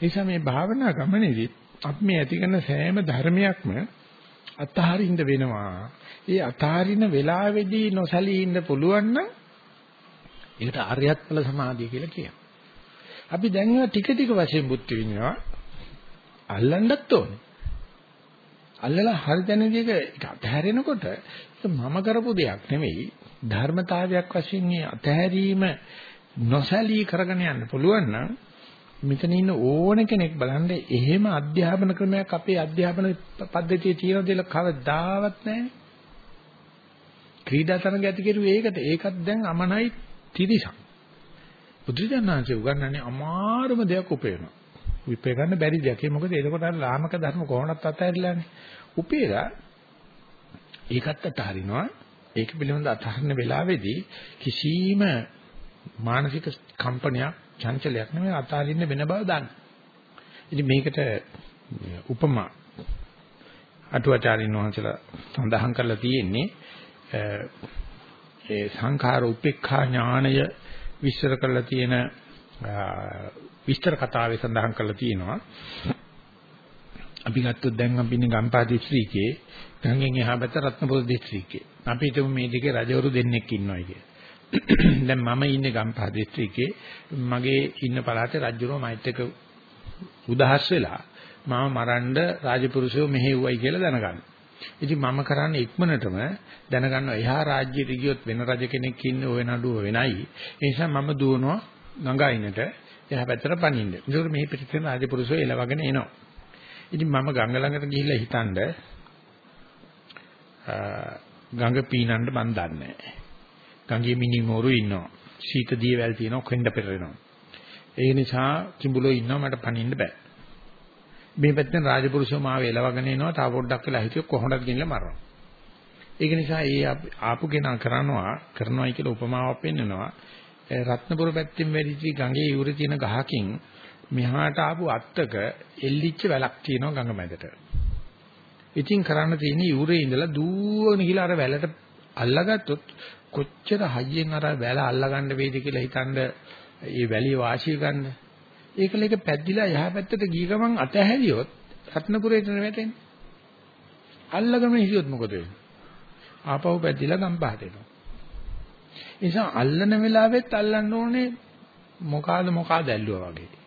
නිසා මේ භාවනා ගමනේදී අපි මේ ඇති කරන සෑම ධර්මයක්ම අතහරින්න වෙනවා. ඒ අතහරින වෙලාවේදී නොසලී ඉන්න පුළුවන් නම් ඒකට ආර්යත්ඵල සමාධිය කියලා කියනවා. අපි දැන් ටික ටික වශයෙන් බුද්ධ විඳිනවා. අල්ලන්නත් ඕනේ. අල්ලලා හරි දැනදී ඒක අතහැරෙනකොට ඒක මම කරපු දෙයක් නෙමෙයි ධර්මතාවයක් වශයෙන් මේ අතහැරීම නොසලී කරගෙන යන්න පුළුවන් නම් මෙතන ඉන්න ඕන කෙනෙක් බලන්න එහෙම අධ්‍යාපන ක්‍රමයක් අපේ අධ්‍යාපන පද්ධතියේ තියෙන දේල කවදාවත් නැහැ. ක්‍රීඩා තරඟ ඇති කෙරුවේ ඒකට. ඒකත් දැන් අමනයි තිරිසන්. බුදුජානනාංශය උගන්වන්නේ අමාරුම දෙයක් උපයනවා. විපේ ගන්න බැරි දෙයක්. ඒ මොකද එතකොට අර ලාමක ධර්ම කොහොමවත් අතහැරිලානේ. උපේලා ඒකත් අතහරිනවා. ඒක පිළිබඳ අතහරින වෙලාවේදී කිසිම මානසික කම්පනයක් චංචලයක් නෙමෙයි අතාරින්න වෙන බව දන්න. ඉතින් මේකට උපමා අටුවාචාරින් වහන්සේලා සඳහන් කරලා තියෙන්නේ ඒ සංඛාර උපේක්ඛා ඥාණය විස්තර කරලා තියෙන විස්තර කතාවේ සඳහන් කරලා තියෙනවා. අපි ගත්තොත් දැන් අපි ඉන්නේ ගම්පහ දිස්ත්‍රික්කයේ ගංගෙන් එහා පැත්ත රත්නපුර දිස්ත්‍රික්කයේ. අපි හිතමු මේ දෙකේ රජවරු දෙන්නෙක් ඉන්නවා කියලා. දැන් මම ඉන්නේ ගම්පහ දිස්ත්‍රික්කේ මගේ ඉන්න පළාතේ රජුරෝ මයිත් එක උදහස් වෙලා මම මරන්න රාජපුරුෂයෝ මෙහෙව්වයි කියලා දැනගන්න. ඉතින් මම කරන්නේ ඉක්මනටම දැනගන්නවා එහා රාජ්‍යයට ගියොත් වෙන රජ කෙනෙක් ඉන්නේ ওই නඩුව වෙනයි. ඒ නිසා මම දුවනවා ගංගායිනට එහා පැත්තට පනින්න. ඒකට මෙහි පිටින් රාජපුරුෂයෝ එලවගෙන එනවා. ඉතින් මම ගඟ ළඟට ගිහිල්ලා හිටන්ඩ ගඟ පීනන්න මන් දන්නේ නැහැ. ගඟේ මිනිමෝරු ඉන්නවා. සීත දියවැල් තියෙනවා කෙන්ඩ පෙරෙනවා. ඒ නිසා කිඹුලෝ ඉන්නවා මට පනින්න බෑ. මේ පැත්තෙන් රාජපුරුෂෝ මාව එලවගෙන එනවා තා පොඩ්ඩක් වෙලා හිටියොත් කොහොමද ගිහිල්ලා මරනවා. ඒක නිසා ඒ ආපු කෙනා කරනවා කරනවායි කියලා උපමාවක් පෙන්නනවා. රත්නපුර පැත්තෙන් වැඩිචි ගඟේ ඉවුරේ තියෙන ගහකින් මෙහාට ආපු අත්තක එල්ලිච්ච වැලක් තියෙනවා ගඟ මැදට. ඉතින් කරන්න තියෙන්නේ ඉවුරේ ඉඳලා දුවගෙන ගිහලා අර වැලට අල්ලගත්තොත් කොච්චර හයියෙන් අර වැල අල්ලගන්න වේද කියලා හිතනද ඒ වැලිය වාසිය ගන්න. ඒකල එක පැද්දිලා යහපැත්තට ගිය ගමන් අතහැරියොත් රත්නපුරේට වැටෙන්නේ. අල්ලගෙන හිටියොත් මොකද වෙන්නේ? ආපහු පැද්දිලා ගම්පහට එනවා. ඒ නිසා අල්ලන වෙලාවෙත් අල්ලන්න ඕනේ මොකාද මොකාද ඇල්ලුවා වගේ.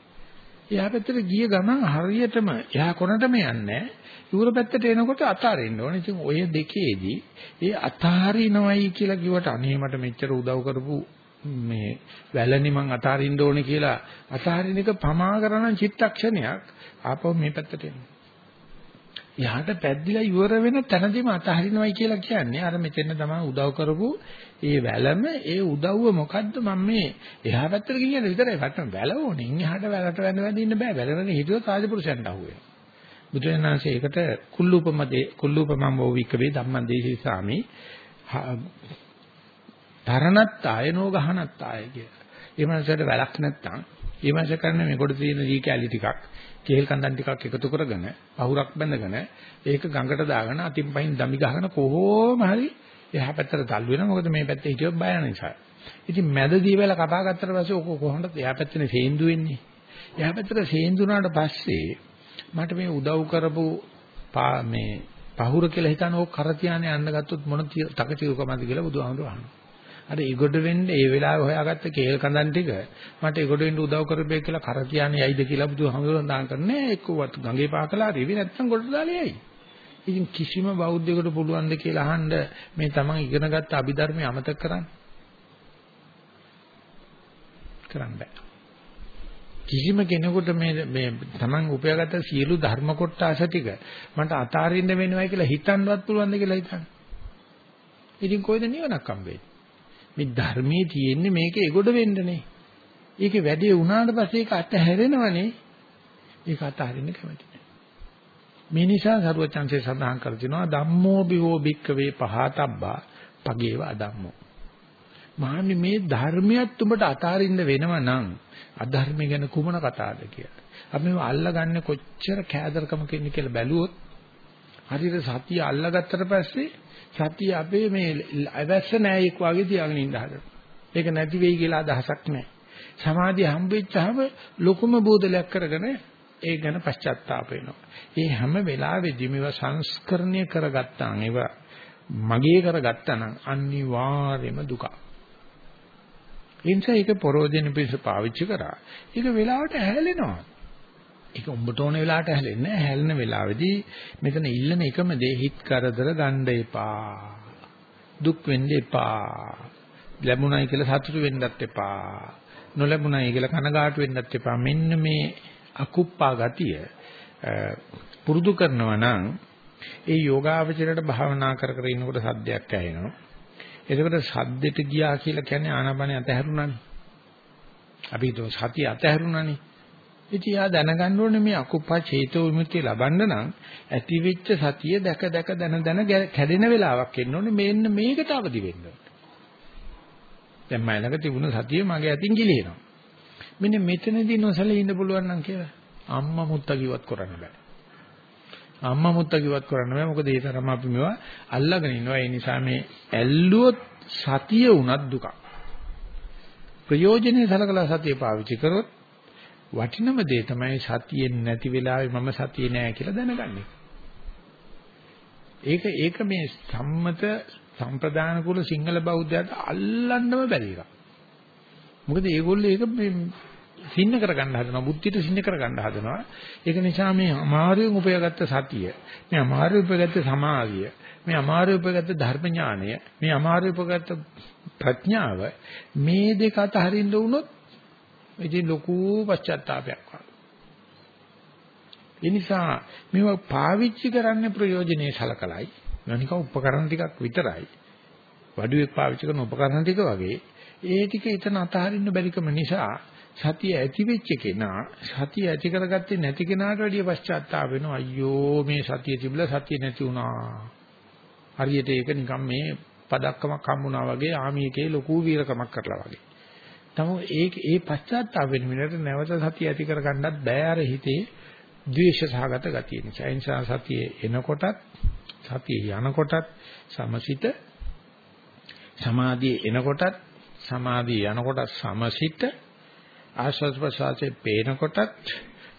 එහා පැත්තට ගිය ගමන් හරියටම එහා කොනටම යන්නේ ඉවුර පැත්තට එනකොට අතාරින්න ඕනේ. ඉතින් ඔය දෙකේදී ඒ අතාරිනවයි කියලා කිව්වට අනේ මට මෙච්චර උදව් කරපු මේ වැලනි මං අතාරින්න ඕනේ කියලා අතාරින එක පමා කරන චිත්තක්ෂණයක් ආපහු මේ පැත්තට එනවා. යහට පැද්දිලා ඉවර වෙන තැනදීම අතහරිනවයි කියලා කියන්නේ අර මෙතන තමයි උදව් කරපු ඒ වැලම ඒ උදව්ව මොකද්ද මම මේ එහා පැත්තට ගියන විතරයි වටන වැල ඕනේ. එහාට වැලට වැඳ වැඳ ඉන්න බෑ. වැලගෙන හිටියොත් ආදිපුරුෂයන්ට අහුවෙනවා. බුදුරජාණන්සේ ඒකට කුල්ලූපමදේ කුල්ලූපමම් වෝවිකවේ ධම්මං දේශී සාමි තරණත් ආයනෝ ගහනත් ආය කිය. ඒ මනසට වැලක් නැත්තම් ඒ මනස කරන්නේ මේ කොට තියෙන දී කැලි ටිකක් කේල් කන්දන් ටිකක් එකතු කරගෙන පහුරක් බැඳගෙන ඒක ගඟට දාගෙන අතින් පහින් දමි ගහගෙන කොහොම හරි එහා පැත්තට තල් වෙනවා මොකද මේ පැත්තේ හිටියොත් බය නිසා. ඉතින් මැදදී වෙලා කපා ගත්තට පස්සේ ඔක කොහොමද එහා පැත්තේ සේන්දු වෙන්නේ? එහා පැත්තට සේන්දුනාට පස්සේ මට මේ උදව් කරපු මේ පහුර කියලා හිතන ඕක කර තියානේ යන්න ගත්තොත් මොන තකතිරුකමද කියලා බුදුහාමුදුරුවෝ අහනවා. අර ඒගොඩ වෙන්නේ ඒ වෙලාවේ හොයාගත්ත කේල් කඳන් ටික මට ඒගොඩ වෙන්න උදව් කරපේ කියලා කර තියානේ යයිද කියලා බුදුහාමුදුරුවෝ දාන කරන්නේ එක්කවත් ගඟේ පාකලා රිවි නැත්තම් ගොඩ දාලා යයි. ඉතින් කිසිම බෞද්ධයෙකුට පුළුවන් ද කියලා අහන්න මේ තමන් ඉගෙනගත්ත අභිධර්මය අමතක කරන්න. කරන්න බෑ. කිසිම කෙනෙකුට මේ මේ Taman උපයාගත්ත සියලු ධර්ම කොටස ටික මට අතාරින්න වෙනවයි කියලා හිතන්නවත් පුළුවන්ද කියලා හිතන්න. ඉතින් කොයිද නිවනක් හම්බෙන්නේ? මේ ධර්මයේ තියෙන්නේ මේක එගොඩ වෙන්නනේ. ඒකේ වැඩේ වුණාට පස්සේ ඒක අතහැරෙනවනේ. ඒක අතහරින්න කැමති නැහැ. මේ නිසා සරුවචන්සේ සඳහන් කර තිනවා ධම්මෝ බිවෝ භික්කවේ පහතබ්බා පගේව අදම්මෝ. මහන්නේ මේ ධර්මියත් උඹට අතාරින්න වෙනව නම් අධර්ම ගැන කුමන කතාවද කියලා. අපි මේව අල්ලගන්නේ කොච්චර කෑදරකමකින් කියලා බැලුවොත් හරියට සතිය අල්ලගත්තට පස්සේ සතිය අපේ මේ අවැස්ස නෑයෙක් වගේ තියාගෙන ඉන්න හදනවා. ඒක නැති වෙයි කියලා අදහසක් නෑ. සමාධිය හම්බෙච්චාම ලොකුම බෝධලයක් කරගෙන ඒ ගැන පශ්චාත්තාප වෙනවා. ඒ හැම වෙලාවෙදී මේව සංස්කරණය කරගත්තා නම් ඒව මගේ කරගත්තා නම් අනිවාර්යයෙන්ම දුක. එනිසා ඒක පරෝධින පිස පාවිච්චි කරා. ඒක වෙලාවට හැලෙනවා. ඒක උඹට ඕන වෙලාවට හැලෙන්නේ නැහැ. හැලෙන වෙලාවේදී මෙතන ඉල්ලන එකම දේ හිත කරදර ගන්න එපා. දුක් වෙන්න එපා. ලැබුණයි කියලා සතුටු වෙන්නත් එපා. නොලැබුණයි කියලා කනගාටු වෙන්නත් එපා. මෙන්න මේ අකුප්පා ගතිය පුරුදු කරනවා නම් ඒ යෝගාවචරයට භාවනා කර කර ඉන්නකොට සද්දයක් ඇහෙනවා. එතකොට සද්දෙට ගියා කියලා කියන්නේ ආනාපානිය අතහැරුණානේ. අපි හිතුව සතිය අතහැරුණානේ. ඉතින් යා දැනගන්න ඕනේ මේ අකුප්පා චේතෝ විමුක්තිය ලබන්න නම් ඇති වෙච්ච සතිය දැක දැක දන දන කැඩෙන වෙලාවක් එන්න ඕනේ මෙන්න මේකට අවදි වෙන්න ඕනේ. දැන් මම ළඟ තිබුණ සතිය මගේ අතින් ගිලිනවා. මෙන්න මෙතනදී නොසලී ඉන්න පුළුවන් නම් කියලා අම්මා මුත්තා කිව්වත් කරන්න බෑ. අම්මා මුත්තා කිව්වත් කරන්න බෑ මොකද ඒ තරම අපි මේවා අල්ලගෙන ඉනවා ඒ නිසා මේ ඇල්ලුවොත් සතිය උනත් දුකක්. ප්‍රයෝජනේ සලකලා සතිය පාවිච්චි කරොත් වටිනම දේ තමයි සතියෙන් නැති වෙලාවේ මම සතියේ නෑ කියලා දැනගන්නේ. ඒක ඒක මේ සම්මත සම්ප්‍රදාන කුල සිංහල බෞද්ධයාට අල්ලන්නම බැරි එකක්. මොකද ඒගොල්ලෝ ඒක මේ සින්න කරගන්න හදනවා බුද්ධියට සින්න කරගන්න හදනවා. ඒක නිසා මේ අමාරුවෙන් උපයාගත්ත සතිය, මේ අමාරුවෙන් උපයාගත්ත සමාධිය, මේ අමාරුවෙන් උපයාගත්ත ධර්ම ඥානය, මේ අමාරුවෙන් උපයාගත්ත ප්‍රඥාව මේ දෙක අතරින් දුනොත් ඉතින් ලොකු පශ්චාත්තාවයක් වගේ. ඒ නිසා මේව පාවිච්චි කරන්න ප්‍රයෝජනේ සලකලයි. නිකන් උපකරණ ටිකක් විතරයි. වඩුවෙක් පාවිච්චි කරන උපකරණ ටික වගේ ඒ ටික ඊතන අතහරින්න බැරිකම නිසා සතිය ඇති වෙච්ච කෙනා සතිය ඇති කරගත්තේ නැති කෙනාට වැඩිය පශ්චාත්තාප වෙනවා අයියෝ මේ සතිය තිබිලා සතිය නැති වුණා හරියට ඒක නිකන් මේ පදක්කමක් හම්බුණා වගේ ආමියකේ ලොකු වීරකමක් කරලා වගේ තමු ඒ ඒ පශ්චාත්තාප වෙන මිනිහට නැවත සතිය ඇති කරගන්නත් බෑ අර හිතේ ද්වේෂ සහගත ගතිය නිසා. ඒ නිසා සතිය එනකොටත් සතිය යනකොටත් සමසිත සමාධිය එනකොටත් සමාධිය යනකොට සමසිත ආස්වාද ප්‍රසආසයේ පේනකොටත්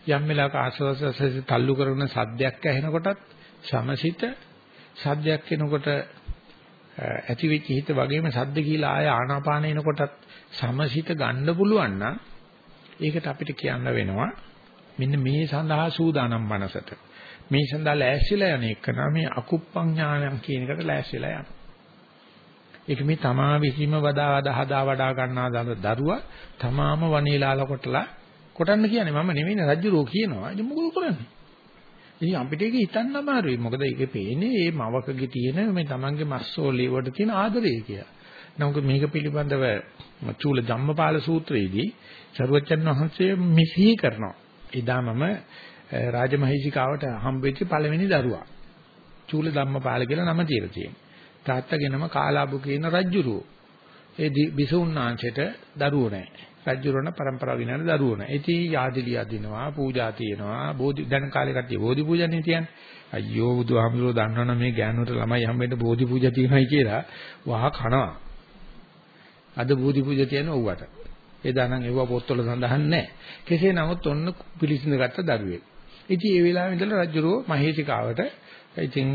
යම් වෙලාවක ආස්වාද ප්‍රසආසයේ තල්ලු කරන සද්දයක් ඇහෙනකොටත් සමසිත සද්දයක් එනකොට ඇති වෙච්ච හිත වගේම සද්ද කියලා ආය ආනාපාන එනකොටත් සමසිත ගන්න පුළුවන් නම් ඒකට අපිට කියන්න වෙනවා මෙන්න මේ සඳහා සූදානම් මනසට මේ සඳහා ලෑස්තිලා යන එක නම් මේ අකුප්පං ඥානම් කියන එකට ලෑස්තිලා යනවා ඒක මේ තමා විසීම වදා වදා හදා වඩා ගන්නා දරුවා තමාම වනේලාල කොටලා කොටන්න කියන්නේ මම නෙවෙයි රජුරෝ කියනවා. ඉතින් මොකද කරන්නේ? ඉතින් අපිට ඒක හිතන්න අමාරුයි. මොකද ඒකේ පේන්නේ මේ මවකගේ තියෙන මේ තමන්ගේ මස්සෝලේ වලට තියෙන ආදරය කියලා. නමුත් මේක පිළිබඳව චූල ධම්මපාල සූත්‍රයේදී සරුවච්චන් වහන්සේ මිසී කරනවා. එදා මම රාජමහීසිකාවට හම්බෙච්ච පළවෙනි දරුවා. චූල ධම්මපාල කියලා නම තියලා තියෙනවා. තාත්තගෙනම කාලාබු කියන රජ්ජුරුව. ඒ බිසුණාංශයට දරුවෝ නැහැ. රජ්ජුරුවන પરම්පරාව විනාන දරුවෝ නැහැ. ඉතින් යාදිලිය අදිනවා, පූජා තියෙනවා, බෝධි දැන් කාලේ කට්ටිය බෝධි පූජානේ තියන්නේ. අයියෝ බුදුහාමුදුරුවෝ දන්නවනම් මේ ගෑනුන්ට ළමයි හම්බෙන්න බෝධි පූජා තියෙනයි කියලා වහ කනවා. අද බෝධි පූජා තියෙන ඕවට. එදා නම් ඒව පොත්වල සඳහන් නැහැ. කෙසේ නමුත් ඔන්න පිළිසිඳ ගත්ත දරුවෙක්. ඉතින් ඒ වෙලාවේ ඉඳලා රජුරෝ මහේසිකාවට ඉතින්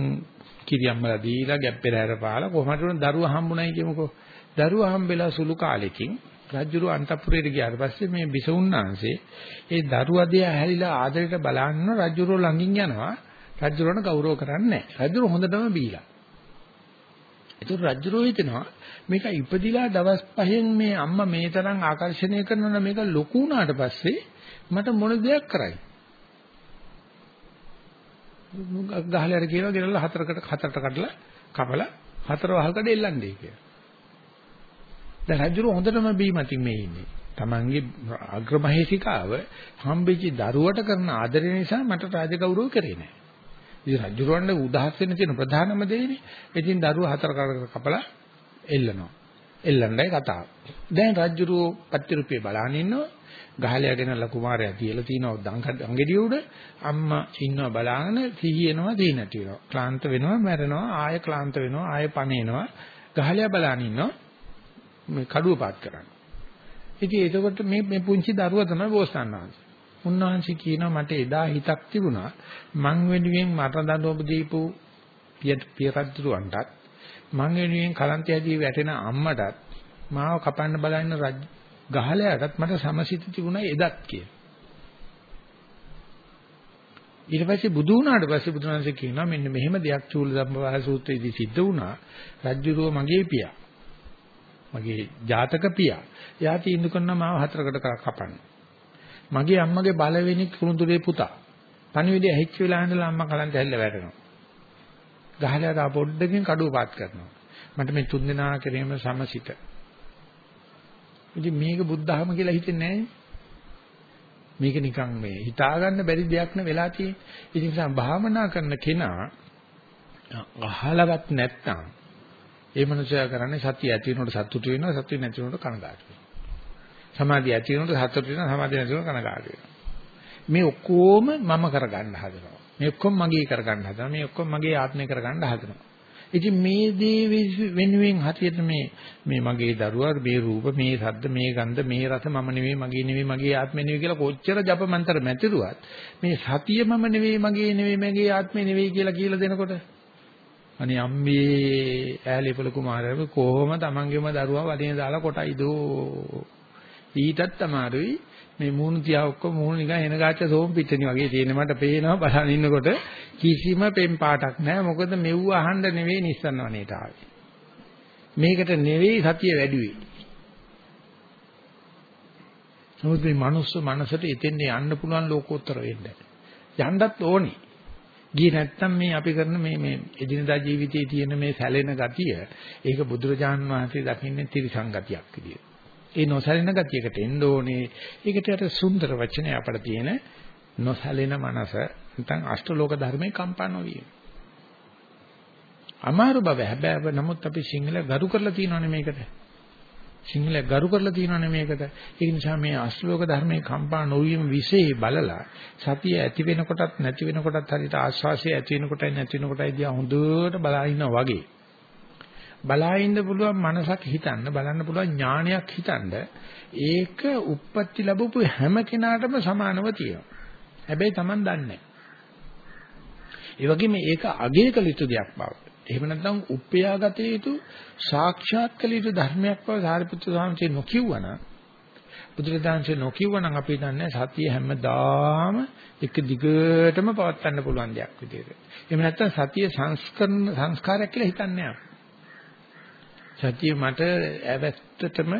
කිරියම්මලා දීලා ගැප්පෙරහැර පාලා කොහොමද උන දරුවා හම්බුනායි කියමුකෝ. දරුවා හම්බෙලා සුළු කාලෙකින් රජුරු අන්තපුරයට ගියාට පස්සේ මේ බිසවුන්නාංශේ ඒ දරුවා දිහා හැරිලා ආදරයට බලන්න රජුරු ළඟින් යනවා. රජුරණ ගෞරව කරන්නේ නැහැ. රජුරු හොඳටම බීලා. ඒක රජුරු හිතනවා මේක ඉපදිලා දවස් පහෙන් මේ අම්මා මේ තරම් ආකර්ෂණය කරනවා මේක ලොකු වුණාට පස්සේ මට මොන දෙයක් කරයි ගහලා අර කියනවා ගෙනල්ලා හතරකට හතරට කඩලා කපලා හතර වහල්කඩ එල්ලන්නේ කියලා. දැන් රජුර හොඳටම බීමතින් මේ ඉන්නේ. Tamange අග්‍රමහේසිකාව හම්බෙච්ච දරුවට කරන ආදරය නිසා මට රාජගෞරව කරේ නැහැ. ඉතින් රජුරවන්න උදහස් වෙන්න තියෙන ප්‍රධානම දෙයනේ. ඉතින් දරුවා හතර කරකට කපලා එල්ලනවා. එල්ලන්නයි කතාව. දැන් රජුරෝ පත්තිරුපේ බලන් ඉන්නවා. ගහලයාගෙන කුමාරයා තියලා තිනවා දංගෙඩිය උඩ අම්මා ඉන්නවා බලාගෙන සිහියනවා දී නැති වෙනවා. ක්ලාන්ත වෙනවා මැරෙනවා ආය ක්ලාන්ත වෙනවා ආය පණේනවා. ගහලයා බලන් ඉන්නවා මේ කඩුව පාත් කරන්නේ. ඉතින් එතකොට මේ මේ පුංචි දරුවා තමයි බෝසතාණන්වහන්සේ. උන්වහන්සේ කියනවා මට එදා හිතක් තිබුණා මං වෙනුවෙන් මට දඬුවම් දීපු පිය රජුන්ටත් මං වෙනුවෙන් කලන්තය ඇදී වැටෙන අම්මටත් මාව කපන්න බලන රජ ගහලයටත් මට සමසිත තිබුණා එදත් කියලා. ඊට පස්සේ බුදු වුණාට පස්සේ බුදුරජාණන්සේ කියනවා මෙන්න මෙහෙම දෙයක් චූල ධම්මවාහ සූත්‍රයේදී සිද්ධ වුණා. රජ්ජුරුව මගේ පියා. මගේ ජාතක පියා. එයා තීන්දුව කරනවා මාව හතරකට කපන්න. මගේ අම්මගේ බලවෙනි කුරුඳුරේ පුතා. පණිවිඩය ඇහිච්ච වෙලාව ඉඳලා අම්මා කලන්ත ඇල්ල වැටෙනවා. ගහලා තා පොඩ්ඩකින් කඩුව පාත් කරනවා. මට මේ තුන් දෙනා කෙරෙහිම සමසිත. ඉතින් මේක බුද්ධහම කියලා හිතෙන්නේ නැහැ. මේක නිකන් මේ හිතා ගන්න බැරි දෙයක් න වෙලා තියෙන්නේ. ඉතින් නිසා භාවනා කරන කෙනා අහලවත් නැත්තම් ඒ මනුස්සයා කරන්නේ සතිය ඇති වෙනකොට සතුටු වෙනවා සතුටු නැති වෙනකොට කනගාටු වෙනවා. සමාධිය ඇති වෙනකොට සතුටු වෙනවා සමාධිය නැති වෙනකොට කනගාටු වෙනවා. මේ ඔක්කොම මම කරගන්න හදනවා. මේ ඔක්කොම මගේ කරගන්න හදනවා. මේ ඔක්කොම මගේ ආත්මය කරගන්න හදනවා. ඉතින් මේ දේ වෙනුවෙන් හරියට මේ මේ මගේ දරුවා මේ රූප මේ ශබ්ද මේ ගන්ධ මේ රස මම නෙවෙයි මගේ නෙවෙයි මගේ ආත්මය නෙවෙයි කියලා කොච්චර ජප මන්ත්‍ර මැතිරුවත් මේ සතිය මම නෙවෙයි මගේ නෙවෙයි මගේ ආත්මය නෙවෙයි කියලා කියලා දෙනකොට අනේ අම්මේ ඈලිපල කුමාරයා කොහොම තමන්ගේම දරුවා වදින දාලා කොටයිද ඊටත් අමාරුයි. මේ මූණු තියා ඔක්කොම මූණු නිකන් එන ගාච්ච සෝම් පිටණි වගේ තියෙන මට පේනවා බලන් ඉන්නකොට. කිසිම පෙම් පාටක් නැහැ. මොකද මෙව්ව අහන්න නෙවෙයි නිස්සන්න වනේට ආවේ. මේකට නෙවෙයි සතිය වැඩිවේ. නමුත් මේ මනුස්ස මනසට එතෙන් යන්න පුළුවන් ලෝකෝත්තර වෙන්න. යන්නත් ඕනේ. ගියේ නැත්තම් මේ අපි කරන මේ මේ එදිනදා ජීවිතයේ තියෙන මේ සැලෙන ගතිය ඒක බුදුරජාන් වහන්සේ දකින්නේ ත්‍රිසං ගතියක් විදියට. ඒ නොසැලෙන ගතියකට එන්න ඕනේ. ඒකට අර සුන්දර වචනේ අපිට තියෙන නොසැලෙන මනස නැත්නම් අෂ්ටලෝක ධර්මයේ කම්පා නොවිය. අමාරු බව හැබැයි නමුත් අපි සිංහල ගරු කරලා තියෙනවනේ මේකට. සිංහල ගරු කරලා තියෙනවනේ මේකට. ඒ නිසා මේ අශ්ලෝක ධර්මයේ කම්පා නොවීම විශේෂ බලලා සතිය ඇති වෙනකොටත් නැති වෙනකොටත් හරියට ආස්වාසිය ඇති වෙනකොටයි නැති වෙනකොටයි දිහා හොඳට බලා ඉන්නා වගේ. බලා ඉන්න පුළුවන් මනසක් හිතන්න බලන්න පුළුවන් ඥානයක් හිතන්න ඒක උප්පත්ති ලැබපු හැම කෙනාටම සමානව තියෙනවා. හැබැයි Taman දන්නේ නැහැ. ඒ වගේම ඒක අගය කළ යුතු දෙයක් බව. එහෙම නැත්නම් උපයාගත යුතු සාක්ෂාත් කළ යුතු ධර්මයක් බව සාරිපුත්‍ර ස්වාමීන් නොකියුවනම් බුදුරජාණන්සේ නොකියුවනම් අපි දන්නේ සතිය හැමදාම එක දිගටම පවත්වන්න පුළුවන් දෙයක් විදියට. එහෙම නැත්නම් සතිය සංස්කරණ සංස්කාරයක් කියලා හිතන්නේ නැහැ. සතිය මට ඇවැත්තටම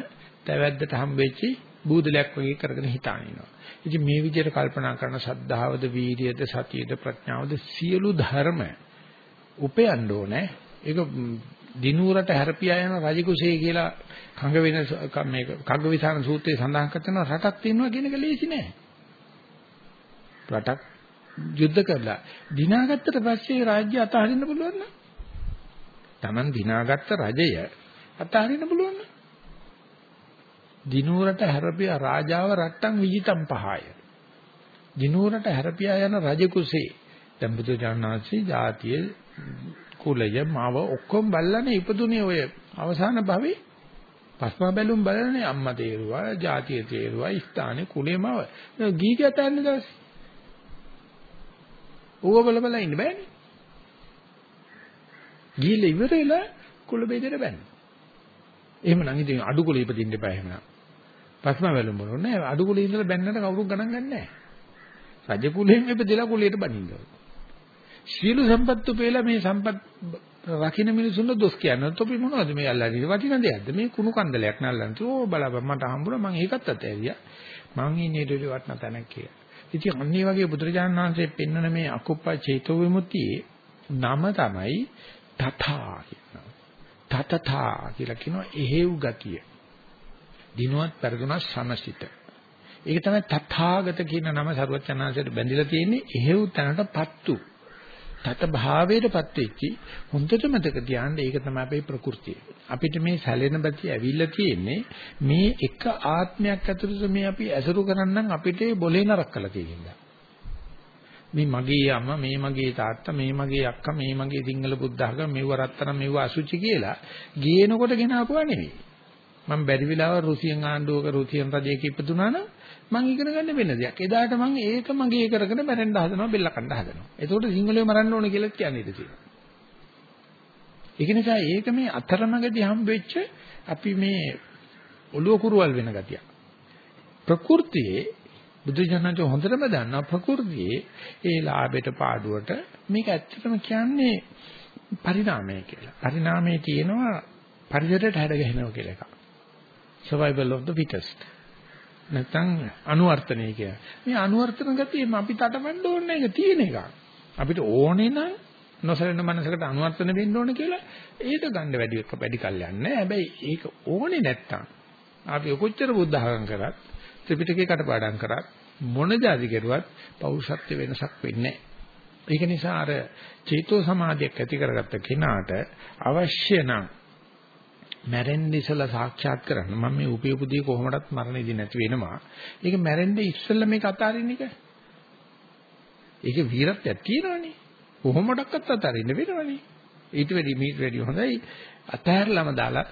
තැවැද්දට හම්බෙච්චි බූදලයක් වගේ කරගෙන හිතාන ඉනවා. ඉතින් මේ විදිහට කල්පනා කරන ශ්‍රද්ධාවද, වීරියද, සතියද, ප්‍රඥාවද සියලු ධර්ම උපයන්න ඕනේ. ඒක දිනුවරට හැරපියා යන රජකුසේ කියලා කඟ වෙන මේ කග්ගවිසාන සූත්‍රයේ සඳහන් කරනවා රටක් තියෙනවා කියන එක ලේසි නෑ. රටක් යුද්ධ කරලා දිනාගත්තට පස්සේ රාජ්‍ය අතහරින්න පුළුවන් නේද? Taman දිනාගත්ත රජය අතහරින්න පුළුවන් නේද? දිනුවරට හැරපියා රාජාව රට්ටම් විජිතම් පහය. දිනුවරට හැරපියා යන රජකුසේ. දැන් බුදු ජානනාංශී ජාතිය කුලය මාව ඔක්කොම බල්ලානේ ඉපදුනේ ඔය අවසාන භවයේ. පස්මා බැලුම් බලන්නේ අම්මා තේරුවා ජාතිය තේරුවා ස්ථානේ කුලේමව ගීක යතන්නේ දවසේ. ඌව බල බල ඉන්න බෑනේ. ගිහිල්ල ඉවරෙලා කුල බෙදෙට බෑනේ. එහෙමනම් ඉතින් අඩු කුලෙ ඉපදින්න එපා එහෙමනම් පස්මා බැලුම් බලන්නේ අඩු කුලේ ඉඳලා බැන්නට කවුරුත් ගණන් ගන්නෑ රජ කුලෙන් ඉපදෙලා කුලයට බනින්න ඕනේ සියලු සම්පත් උපේලා මේ සම්පත් රකින්න මිනිසුන්ව දොස් කියන්නේ. තොපි මොනවද මේ අල්ලන්නේ? වටින දෙයක්ද? මේ කුණු කන්දලයක් නල්ලන්නේ. ඕ බලපන් මට හම්බුණා මම ඒකත් අතෑරියා. මං ඉන්නේ ඊට වටන තැනක් කියලා. ඉතින් අන්නේ වගේ බුදුරජාණන් වහන්සේ පෙන්වන මේ අකුප්පා චේතෝ විමුක්තියේ නම තමයි තථා කියනවා. තතථා කියලා කියනවා එහෙව් ගතිය. දිනුවත් පෙරදුනත් සමසිත. ඒක තමයි තථාගත කියන නම සරුවචනාංශයට බැඳිලා තියෙන්නේ එහෙව් තැනටපත්තු. තත භාවයටපත් වෙච්චි හොඳට මතක තියාගන්න ඒක තමයි අපේ ප්‍රകൃතිය. අපිට මේ සැලෙන බති ඇවිල්ලා තියෙන්නේ මේ එක ආත්මයක් ඇතුළත මේ අපි ඇසුරු කරන්නම් අපිට බොලේ නරක කළා තියෙනවා. මේ මගේ අම්මා මේ මගේ තාත්තා මේ මගේ අක්කා මේ මගේ සිංහල බුද්ධ ආගම මෙව රත්තරන් මෙව අසුචි කියලා ගේනකොට ගෙන ආපුවා නෙවෙයි. මම බැරි වෙලාව රුසියන් ආණ්ඩුවක රුසියන් රජයක ඉපදුනා නම් මං ඉගෙන ගන්න වෙන දෙයක්. එදාට මං ඒක මගේ කරගෙන මැරෙන්න හදනවා බෙල්ල කන්න හදනවා. එතකොට සිංහලයේ මරන්න ඕන කියලා කියන්නේ ඉඳී තියෙනවා. ඒක නිසා ඒක මේ අතරමඟදී හම්බෙච්ච අපි මේ ඔළුව කුරුවල් වෙන ගතිය. ප්‍රകൃතියේ බුදුජානක හොඳටම දන්නා ප්‍රകൃතියේ ඒ ලාභයට පාඩුවට මේක ඇත්තටම කියන්නේ පරිණාමය කියලා. පරිණාමයේ තියෙනවා පරිසරයට හැඩ ගැහෙනවා කියලා එකක්. survival of the fittest. නැත්නම් අනුවර්තනය කියලා. මේ අනුවර්තන ගතිය අපි තටමඬ ඕනේ ඒක තියෙන එකක්. අපිට ඕනේ නම් නොසලෙන මනසකට අනුවර්තන වෙන්න ඕනේ කියලා ඒක ගන්න වැඩි එක වැඩි කල් යන්නේ. හැබැයි ඒක ඕනේ නැත්තම් අපි කොච්චර බුද්ධ ආගම් කරත් ත්‍රිපිටකේ කටපාඩම් කරත් මොන જાති කෙරුවත් පෞරුෂත්ව වෙනසක් වෙන්නේ ඒක නිසා අර චේතෝ සමාධියක් ඇති කරගත්ත කෙනාට අවශ්‍ය නම් මැරෙන්න ඉස්සලා සාක්ෂාත් කරන්න මම මේ උපයපුදී කොහොමදත් මරණෙදි නැති වෙනවා. ඒක මැරෙන්න ඉස්සලා මේක අතාරින්න එක. ඒක වීරත්වයක් තියෙනවනේ. කොහොමඩක්වත් අතාරින්න වෙනවනේ. ඊට වැඩි මීට වැඩි හොඳයි අතහැරලම දාලා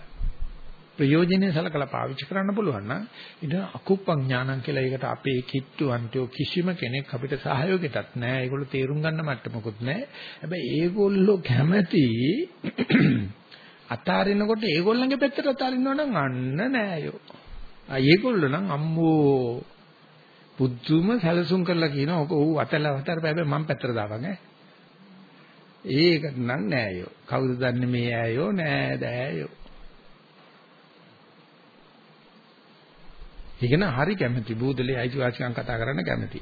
ප්‍රයෝජනෙ සලකලා පාවිච්චි කරන්න පුළුවන් නම් ඉතින් අකුප්පං ඥානං කියලා ඒකට අපේ කිට්ටු අන්තිෝ කිසිම කෙනෙක් අපිට සහයෝගයටත් නැහැ. ඒගොල්ලෝ තේරුම් ගන්න මට්ටමකුත් නැහැ. හැබැයි ඒගොල්ලෝ කැමැති අතාරිනකොට ඒගොල්ලන්ගේ පැත්තට අතාරින්නව නම් අන්න නෑයෝ. ආ ඒගොල්ලෝ නම් අම්මෝ පුදුම සැලසුම් කරලා කියනවා ඔක ඌ අතලා අතර හැබැයි මම පැත්තට දාපන් ඈ. ඒක නම් නෑයෝ. කවුද දන්නේ මේ ඈයෝ නෑ දෑයෝ. ඉගෙන හරි කැමැති බූදලේ අයිතිවාසිකම් කතා කරන්න කැමැති.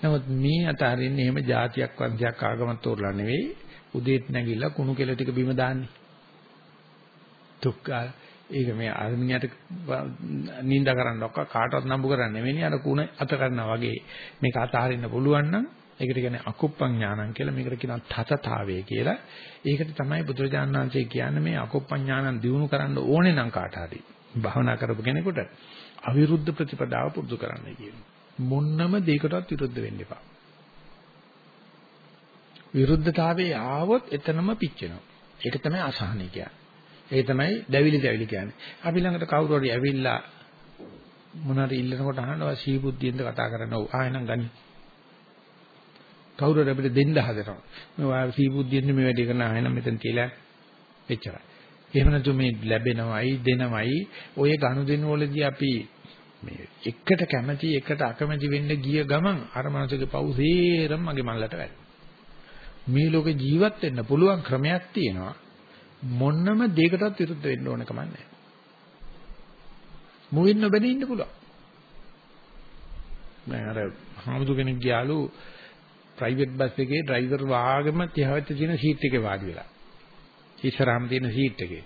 නමුත් මේ අතරින්නේ එහෙම જાතියක් වංශයක් ආගමක් තෝරලා නෙවෙයි උදේට නැගිලා කුණු කෙල ටික බිම දාන්නේ. දුක්ඛ ඒක මේ අර්මිනියට නිඳ කරන්න ඔක්ක කාටවත් නම්බු කරන්නේ නෙවෙයි අර කුණ අත කරනවා වගේ මේක අතහරින්න පුළුවන් නම් ඒකට කියන්නේ අකුප්පං ඥානං කියලා මේකට කියනවා තතතාවය කියලා. ඒකට තමයි බුදුරජාණන් වහන්සේ කියන්නේ මේ අකුප්පං ඥානං දිනු කරන්න ඕනේ නම් කාට හරි. භවනා කරපු කෙනෙකුට අවිරුද්ධ ප්‍රතිපදාව පුරුදු කරන්නයි කියන්නේ. මොන්නම දෙයකටවත් විරුද්ධ වෙන්න එපා. විරුද්ධතාවයේ ආවොත් එතනම පිච්චෙනවා. ඒක තමයි අසහනය කියන්නේ. ඒ තමයි දැවිලි දැවිලි කියන්නේ. අපි ළඟට කවුරු හරි ඇවිල්ලා මොනාරි ඉල්ලනකොට අහනවා සීබුද්ධියෙන්ද කතා කරන්න ඕ ආයෙනම් ගනි. කවුරු හරි අපිට දෙන්න හදනවා. මේ වා සීබුද්ධියෙන්ද මේ වැඩේ කරන ආයෙනම් මෙතන කියලා එච්චරයි. එහෙම නැතු මේ ලැබෙනවයි දෙනවයි ඔය ගනුදෙනු වලදී අපි මේ එකට කැමැති එකට අකමැති වෙන්න ගිය ගමන් අර මනසගේ පව් සේරම මගේ මල්ලට වැටෙනවා. මේ ලෝකේ ජීවත් වෙන්න පුළුවන් ක්‍රමයක් තියෙනවා. මොන්නම දෙයකටවත් විරුද්ධ වෙන්න ඕන කම නැහැ. මුවින් නොබැන ඉන්න පුළුවන්. මම අර හාමුදුර කෙනෙක් ගියාලු ප්‍රයිවට් බස් එකේ ඩ්‍රයිවර් වාගෙම තියාවෙත් තියෙන සීට් එකේ වාඩි වෙලා. ඉස්සරහම තියෙන සීට් එකේ.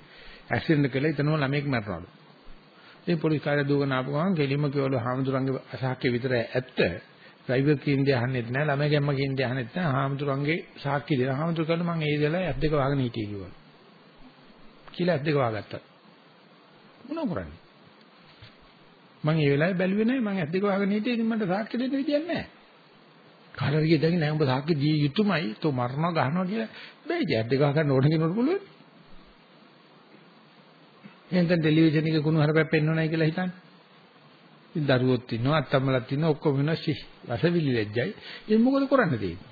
ඇක්සිඩන්ට් කළා එතනම ළමෙක් මැරුණාලු. ඒ පොලිස් කාර්ය දුවගෙන ආපු ගමන් ගෙලිම කියවලු හාමුදුරන්ගේ අසහක්‍ය විතර ඇත්ත. ඩ්‍රයිවර් කියන්නේ අහන්නෙත් නැහැ ළමයි ගැම්ම කියන්නේ අහන්නෙත් නැහැ. හාමුදුරන්ගේ සාක්ෂි දෙන. හාමුදුර කළා මම ඒ දෙලා ඇස් දෙක වහගෙන හිටියේ කිව්වා. කියලා ඇස් දෙක වහගත්තා. මොනව කරන්නේ? මම ඒ වෙලාවේ බැලුවේ නැහැ මම ඇස් දෙක වහගෙන හිටියේ ඉතින් මට සාක්ෂි දෙන්න විදියක් නැහැ. කාටරි කියදගෙන නෑ උඹ සාක්ෂි දී යුතුයමයි තෝ මරනවා ගහනවා කියලා බෑ ඉතින් ඇස් දෙක වහගන්න ඕන කෙනෙකුට පුළුවන්. එහෙනම් ටෙලිවිෂන් එකේ කුණු හරපක් පෙන්වන්නයි කියලා හිතන්නේ. ඉතින් දරුවොත් ඉන්නවා අත්තම්මලත් ඉන්නවා ඔක්කොම ඉන්නවා සි රසවිලි ලැජ්ජයි. ඉතින් මොකද කරන්න තියෙන්නේ?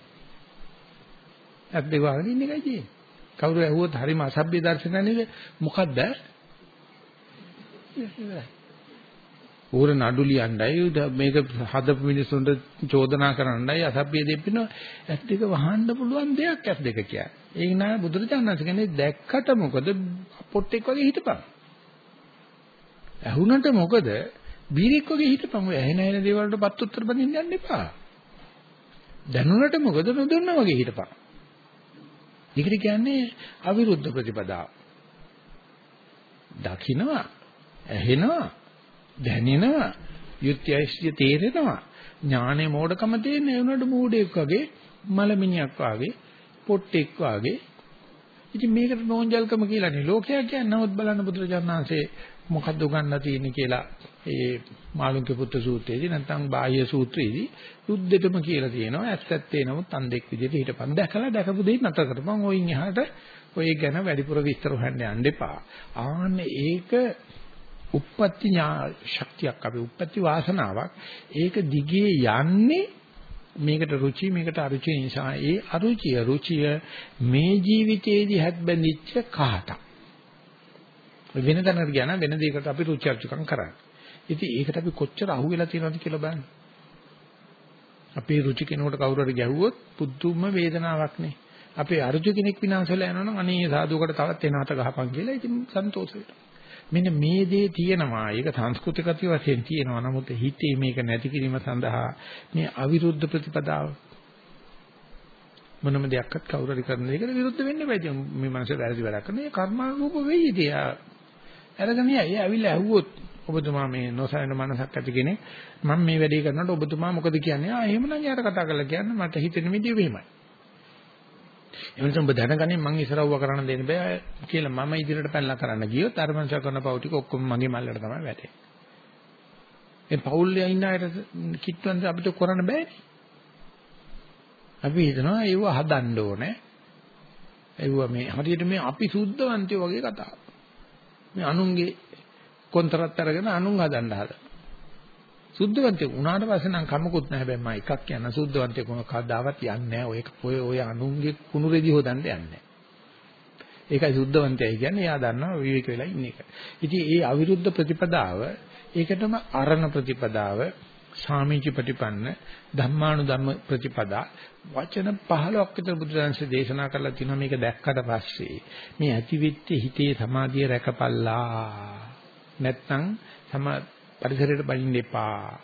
ඇස් දෙක වහගෙන ඉන්න එකයි තියෙන්නේ. කවුරු ඇහුවොත් හරිම අසභ්‍ය දර්ශනනේ මොකද්ද? ඌර නඩු ලියන්නයි මේක හදපු මිනිස්සුන්ට චෝදනා කරන්නයි අසභ්‍ය දෙපින ඇස් දෙක වහන්න පුළුවන් දෙයක් ඇස් දෙක කියන්නේ. ඒක නෑ බුදුරජාණන් කියන්නේ දැක්කට මොකද පොට්ටෙක් වගේ හිටපන්. ඇහුනට මොකද බීරෙක් වගේ හිටපන්. ඔය ඇහෙන ඇහෙන දේවල් වලට පත් උත්තර බඳින්න යන්න එපා. දැනුණට මොකද නොදන්නා වගේ හිටපන්. ඒකට කියන්නේ අවිරුද්ධ ප්‍රතිපදාව. දකින්නවා, ඇහෙනවා, දැනෙනවා, යුක්තියයිස්ය තේරෙනවා. ඥානේ මෝඩකම තියෙන ඒ උනට මූඩෙක් වගේ, මලමිනියක් වගේ, පොට්ටෙක් වාගේ. ඉතින් මේකට නෝන්ජල්කම කියලානේ ලෝකයා කියන්නේ. නමුත් බලන්න බුදුරජාණන් වහන්සේ මොකද්ද උගන්ලා තියෙන්නේ කියලා ඒ මාළුන්ගේ පුත්‍ර සූත්‍රයේදී නැත්නම් බාහ්‍ය සූත්‍රයේදී යුද්ධෙටම කියලා තියෙනවා ඇත්ත ඇත්තේ නමුත් අන්දෙක් විදිහට හිටපන් දැකලා දැකපු දෙයක් නතර කරපන් ඔයින් එහාට ඔය ගැන වැඩිපුර විස්තර හොයන්න යන්න එපා ආන්න ඒක උප්පත්ති ශක්තියක් අපි උප්පත්ති වාසනාවක් ඒක දිගේ යන්නේ මේකට රුචි මේකට අරුචි නිසා ඒ අරුචිය රුචිය මේ ජීවිතයේදී හැත් බැඳිච්ච කහටක් වෙන තැනකට ගියා නම් වෙන දෙයකට අපි රුචි අරුචිකම් කරන්නේ. ඉතින් ඒකට අපි කොච්චර අහු වෙලා තියෙනවද කියලා බලන්න. අපේ රුචි කෙනෙකුට කවුරු හරි ගැහුවොත් පුදුම වේදනාවක් නේ. අපේ අරුචි කෙනෙක් විනාශ වෙලා යනවනම් අනේ සාදුවකට තවත් එනහට ගහපන් කියලා ඉතින් සන්තෝෂ වෙනවා. මෙන්න මේ දේ තියෙනවා. ඒක සංස්කෘතිකති වශයෙන් තියෙනවා. නමුත් හිතේ මේක නැති කිරීම සඳහා මේ අවිරුද්ධ ප්‍රතිපදාව මොනම දෙයක්වත් කවුරු හරි කරන දෙයකට විරුද්ධ වෙන්න බෑ. මේ මනස වැරදි වැඩක් කරන. ඒ කර්මානුරූප වෙයි ඉතින්. අරගෙන යයි ඇවිල්ලා ඇහුවොත් ඔබතුමා මේ නොසැලෙන මනසක් ඇති කෙනෙක් මම මේ වැඩේ කරනකොට ඔබතුමා මොකද කියන්නේ ආ එහෙමනම් යාට කතා කරලා කියන්න මට හිතෙන විදිය වෙහිමයි එවනසම් ඔබ දැනගන්නේ මං ඉස්සරව්ව කරන්න දෙන්න බෑ කියලා මම ඉදිරියට පැනලා කරන්න ගියොත් අර මං කරන පව් ටික ඔක්කොම මගේ මල්ලට තමයි වැටෙන්නේ ඒ පවුල්ලේ ඉන්න අයට කිට්ටුවෙන් අපිට කරන්න බෑනේ. අපි හිතනවා ඒව හදන්න ඕනේ. ඒව මේ හරියට මේ අපි සුද්ධවන්තයෝ වගේ කතාවක්. මේ අනුන්ගේ කොන්තරත් අරගෙන අනුන් හදන්න හදන. සුද්ධවන්තයෙක් උනාට පස්සේ නම් කමකුත් නැහැ. හැබැයි මම එකක් කියන්න සුද්ධවන්තයෙක් කොහොම කවදාවත් යන්නේ නැහැ. ඔය ඔය ඔය අනුන්ගේ කුණු රෙදි හොදන්න යන්නේ නැහැ. ඒකයි සුද්ධවන්තයයි කියන්නේ. එයා දන්නවා විවේක වෙලා ඉන්න එක. ඉතින් ඒ අවිරුද්ධ ප්‍රතිපදාව ඒකටම අරණ ප්‍රතිපදාව සාමීච ප්‍රතිපන්න ධම්මානුධම්ම ප්‍රතිපදා වචන 15ක් විතර බුදුරජාණන්සේ දේශනා කරලා තිනවා. මේක දැක්කට පස්සේ මේ ඇතිවෙච්ච හිතේ සමාධිය රැකපල්ලා. නැත්නම් සම පරිසරයට බලින්න එපා.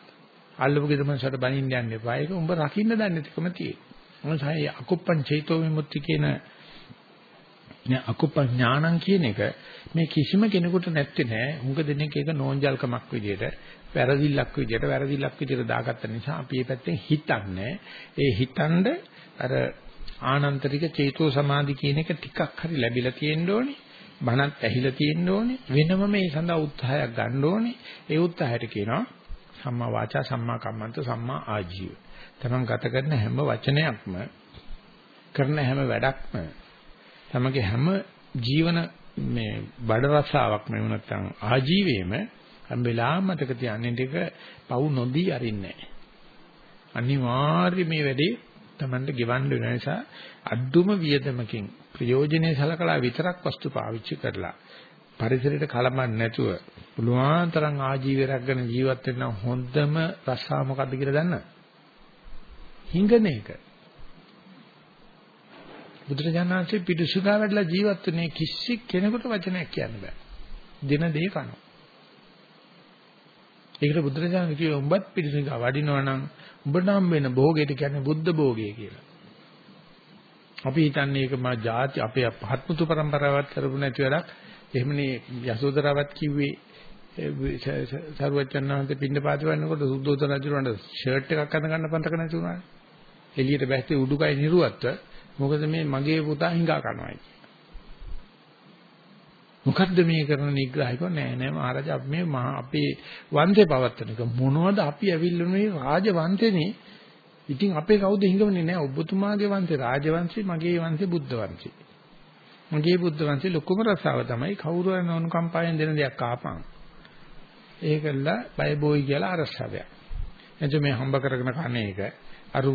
අල්ලපු ගෙදමසට බලින්න යන්න එපා. ඒක උඹ රකින්න දන්නේ නැතිකම තියෙනවා. මොනසයි අකුප්පං චේතෝ විමුක්ති කියන නේ අකුප්ප ඥානං කියන එක මේ කිසිම කෙනෙකුට නැත්තේ නෑ. හුඟ දෙනෙක් ඒක නෝන්ජල්කමක් විදියට වැරදිල්ලක් විදියට වැරදිල්ලක් විදියට දාගත්ත නිසා අපි මේ පැත්තෙන් හිතන්නේ ඒ හිතනද අර ආනන්තරික චේතෝ සමාධි කියන එක ටිකක් හරි ලැබිලා තියෙන්න ඕනේ. බණත් ඇහිලා තියෙන්න ඕනේ. වෙනම මේ සඳහා උත්සාහයක් ගන්න ඕනේ. ඒ උත්සාහයට කියනවා සම්මා වාචා සම්මා කම්මන්ත සම්මා ආජීව. තමන් ගත කරන හැම වචනයක්ම කරන හැම වැඩක්ම තමගේ හැම ජීවන මේ බඩ රසාවක් නෙවෙයි නැත්නම් ආජීවයේම හැම වෙලාවම මතක තියාගන්න ටික පවු නොදී අරින්නේ නැහැ. අනිවාර්ය මේ වැඩේ Tamanට ගෙවන්න වෙන නිසා අඩුම වියදමකින් ප්‍රයෝජනේ සලකලා විතරක් වස්තු පාවිච්චි කරලා පරිසරයට කලබන් නැතුව පුළුවන් තරම් ආජීවය රැකගෙන ජීවත් වෙන්න හොඳම රසා මොකද්ද කියලා දන්නවද? හිඟන එක. බුදුරජාණන්සේ පිටුසුදා වැඩලා ජීවත් වෙන්නේ කිසි කෙනෙකුට වචනයක් කියන්න බෑ. දින දෙක කනවා. ඒකට බුදුරජාණන් කිව්වේ උඹත් පිළිසිඟා වඩිනවා නම් උඹට හම් වෙන භෝගයට කියන්නේ බුද්ධ භෝගය කියලා. අපි හිතන්නේ ඒක මා જાති අපේ පහත්මුතු પરම්පරාවත් කරපු නැති වැඩක්. එහෙමනේ යසෝදරාවත් කිව්වේ සරුවචන්හන්ත පින්නපාත වන්නකොට සුද්ධෝදන රජුන්ට ෂර්ට් එකක් අඳ ගන්න පන්තක නැති වුණා. එළියට බැස්සේ උඩුකය නිරුවත්ව මොකද මේ මගේ පුතා හිඟා කරනවා කියන්නේ. මොකද්ද මේ කරන නිග්‍රහයක නෑ නෑ මහරජා අපි මේ අපේ වංශේ පවත්තන එක මොනවද අපි ඇවිල්ලා මේ රාජ වංශෙනේ ඉතින් අපේ කවුද හිඟවන්නේ නෑ. ඔබතුමාගේ වංශේ රාජ වංශේ මගේ වංශේ බුද්ධ වංශේ මගේ බුද්ධ වංශේ ලොකුම රසාව තමයි කවුරු හරි නොනුකම්පාවෙන් දෙන දෙයක් ආපන් ඒකල්ල බය බොයි කියලා අරස්සාවයක් එතකොට මේ හම්බ කරගෙන කන එක අරු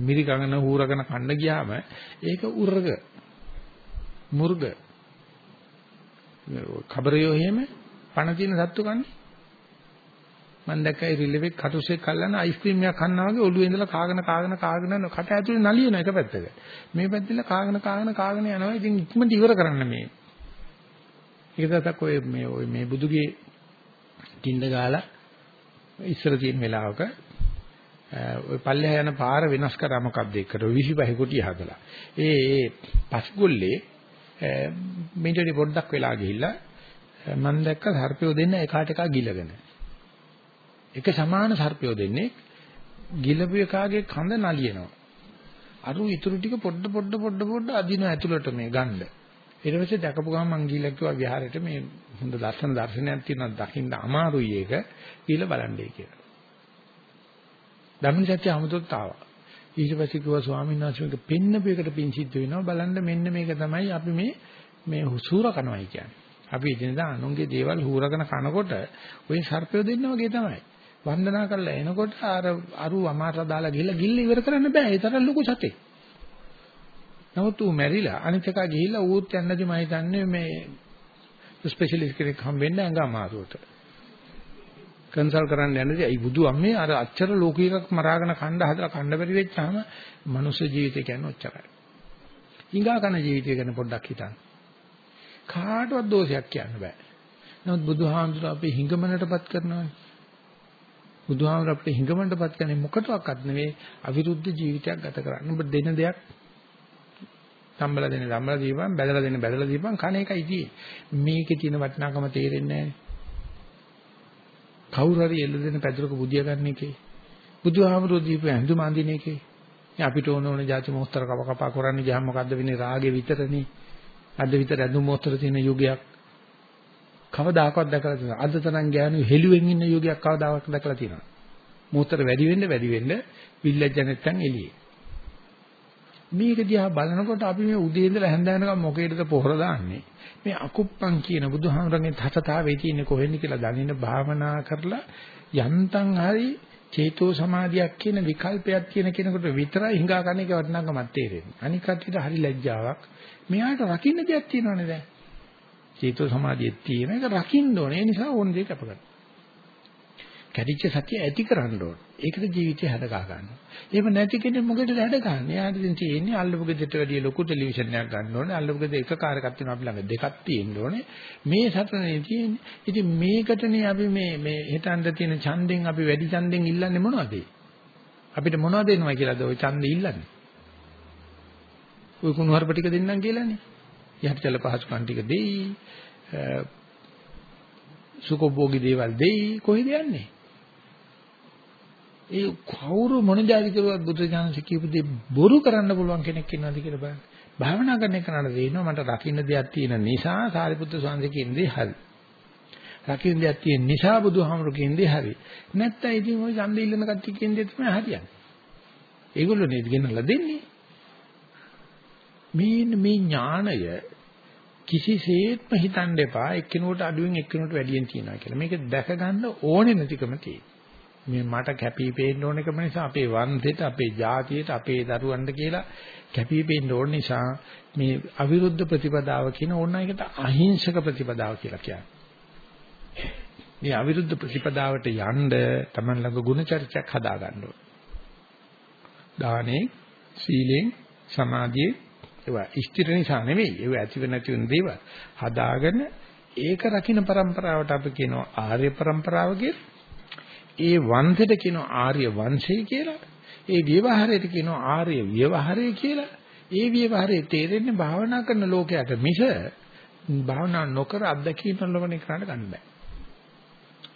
මිරිකගෙන හූරගෙන කන්න ගියාම ඒක උර්ග මුර්ග. කබරයෝ එහෙම පණ තියෙන සත්තු කන්නේ. මම දැක්කයි රිලෙවෙක් කටුසෙක් කල්ලාන අයිස්ක්‍රීම් එකක් කන්නා වගේ ඔළුවේ ඉඳලා කාගෙන කාගෙන කාගෙන යන කට ඇතුලේ නලියන එක පැත්තක. මේ පැත්තෙන් කාගෙන කාගෙන කාගෙන යනවා. ඉතින් ඉක්මනට ඉවර කරන්න මේ. ඒක තමයි ඔය මේ ඔය මේ බුදුගේ කිඳ ගාලා ඉස්සර තියෙන වෙලාවක ඔය පල්ලෙහා යන පාර වෙනස් කරා මොකක්ද එක්කට 25 කුටිය හදලා. ඒ ඒ පස්ගොල්ලේ මෙතනදි පොඩ්ඩක් වෙලා ගිහිල්ලා මම දැක්ක සර්පයෝ දෙන්න එකාට එකා ගිලගෙන. එක සමාන සර්පයෝ දෙන්නේ ගිලපු එකාගේ කඳ නලියනවා. අර උතුරු ටික පොඩ පොඩ පොඩ පොඩ අදින ඇතුළට මේ ගන්න. ඊට පස්සේ දැකපු ගමන් මං ගිහලා කිව්වා විහාරෙට මේ හොඳ ලස්සන දර්ශනයක් තියෙනවා දකින්න අමාරුයි ඒක කියලා බලන්නයි කියලා. ධම්ම සත්‍ය අමුතොත් ආවා. ඊට පස්සේ කිව්වා ස්වාමීන් වහන්සේ මේක පෙන්නපු එකට පින් සිද්ධ වෙනවා බලන්න මෙන්න මේක තමයි අපි මේ මේ හුසූර කනවයි කියන්නේ. අපි එදිනදා අනුන්ගේ දේවල් හූරගෙන කනකොට ওই සර්පය දෙන්න වගේ තමයි. වන්දනා කරලා එනකොට අර අරු අමාරලා දාලා ගිහිල්ලා ගිල්ල ඉවර කරන්න බෑ. ඒ තරම් ලොකු සතෙක්. නමුත් ඌ මැරිලා අනිත් එක ගිහිල්ලා ඌත් යන්නදී මම හිතන්නේ මේ ස්පෙෂලිස්ට් කෙනෙක් හම්බෙන්න ඇඟ අමාරුවට. කන්සල් කරන්න යනදී අයි බුදු අම්මේ අර අච්චර ලෝකීකක් මරාගෙන කණ්ඩ හදලා කණ්ඩ බැරි වෙච්චාම මනුෂ්‍ය ජීවිතය කියන්නේ ඔච්චරයි. ඊගා කන ජීවිතය ගැන පොඩ්ඩක් හිතන්න. කාටවත් දෝෂයක් කියන්න බෑ. නමුත් බුදුහාමුදුර අපේ හිඟමනටපත් කරනවානේ. බුදුහාමුදුර අපිට හිඟමනටපත් කරන්නේ මොකටවත් නෙවෙයි අවිරුද්ධ ජීවිතයක් ගත කරන්න. ඔබ දෙන දෙයක් සම්බල දෙන සම්බල දීපන් බැදලා දෙන බැදලා දීපන් කණ එකයි තියෙන්නේ. මේකේ තියෙන වටිනාකම තේරෙන්නේ නැහැ. කවුරු හරි එල්ල දෙන පැදුරක බුදිය ගන්න එකේ බුදුහාමුදුරුවෝ දීපු ඇඳුම අඳින එකේ අපිට ඕන ඕන જાති මොස්තර කප කපා කරන්නේ ගියාම මොකද්ද වෙන්නේ රාගේ විතරනේ අද විතර ඇඳුම් මොස්තර තියෙන යුගයක් කවදාකවත් දැකලා තියෙනවා අද තරම් ගෑනු හෙළුවෙන් ඉන්න යුගයක් කවදාකවත් දැකලා තියෙනවා මොස්තර වැඩි වෙන්න වැඩි වෙන්න විල්ලජ්ජ නැත්තම් එළියේ මේක දිහා බලනකොට අපි මේ උදේ ඉඳලා හැන්ද වෙනකම් මොකේද පොහොර දාන්නේ මේ අකුප්පන් කියන බුදුහාමරගේ තතතාවේ තියෙන්නේ කොහෙන්ද කියලා දනින්න භාවනා කරලා යන්තම් හරි චේතෝ සමාධියක් කියන විකල්පයක් කියන කෙනෙකුට විතරයි හිඟා ගන්න එක වටිනාකමක් තේරෙන්නේ. අනික කටියට හරි ලැජ්ජාවක්. මෙයාට රකින්න දෙයක් තියෙනවනේ දැන්. චේතෝ සමාධියේ තියෙන එක රකින්න ඕනේ. ඒ නිසා ඕන දෙයක් අපකට. කැඩිච්ච සතිය ඇති කරන්න ඕන. ඒකට ජීවිතය හැදගා ගන්නවා. එහෙම නැති කෙනෙක් මොකටද හැදගන්නේ? එයාට ඉතින් තියෙන්නේ අල්ලපු ගෙදරට වැඩිය ලොකු ටෙලිවිෂන් එකක් ගන්න ඕනේ. අල්ලපු ගෙදර එක කාර් එකක් තියෙනවා අපි ළඟ දෙකක් තියෙන්න ඕනේ. මේ සතරනේ තියෙන්නේ. ඉතින් මේකටනේ අපි මේ මේ හිතන්න තියෙන ඡන්දෙන් අපි වැඩි ඡන්දෙන් ඉල්ලන්නේ මොනවද? අපිට මොනවද දෙනවා කියලාද ওই ඡන්දෙ ඉල්ලන්නේ? ওই කුණුහරුප ටික දෙන්නම් කියලානේ. යටිතල පහසුකම් ටික දෙයි සුඛෝභෝගී දේවල් දෙයි කොහෙද යන්නේ ඒ කවුරු මොන જાති කරුවත් බුදුචානන්සේ කියපු දේ බොරු කරන්න පුළුවන් කෙනෙක් ඉන්නවද කියලා බලන්න. භාවනා කරන කෙනාට තේරෙනවා මට රකින්න දෙයක් තියෙන නිසා සාරිපුත්‍ර ස්වාමීන් කියන්නේ හරි. රකින්න දෙයක් තියෙන නිසා බුදුහාමුදුරු කියන්නේ හරි. නැත්තම් ඉතින් ওই ඡන්ද ඉල්ලන කට්ටිය කියන්නේ තමයි හරියන්නේ. ඒගොල්ලෝ නේද ගෙනලා දෙන්නේ. මේ මේ ඥාණය කිසිසේත්ම හිතන්න එපා එක්කිනුවට අඩුවෙන් එක්කිනුවට වැඩියෙන් තියනවා කියලා. මේක දැක ගන්න ඕනේ නැතිකම තියෙනවා. මේ මට කැපී පෙනෙන්න ඕන එකම නිසා අපේ වංශයට අපේ ජාතියට අපේ දරුවන්ට කියලා කැපී පෙනෙන්න ඕන නිසා මේ අවිරුද්ධ ප්‍රතිපදාව කියන ඕන එකට අහිංසක ප්‍රතිපදාව කියලා කියන්නේ. මේ අවිරුද්ධ ප්‍රතිපදාවට යන්න Taman ළඟ ගුණ චරිතයක් හදා ගන්න ඕන. දානේ, සීලෙන්, සමාධියේ ඒවා ස්ථිර නිසා නෙමෙයි. ඒවා ඇතිව නැති වෙන දේවල්. හදාගෙන ඒක රකින්න પરම්පරාවට අපි කියනවා ආර්ය પરම්පරාව ඒ වංශයට කියනවා ආර්ය වංශය කියලා. ඒ විවහාරයට කියනවා ආර්ය විවහාරය කියලා. ඒ විවහාරයේ තේරෙන්නේ භාවනා කරන ලෝකයට මිස භාවනා නොකර අත්දැකීම් ලබන්නේ කරන්න ගන්න බෑ.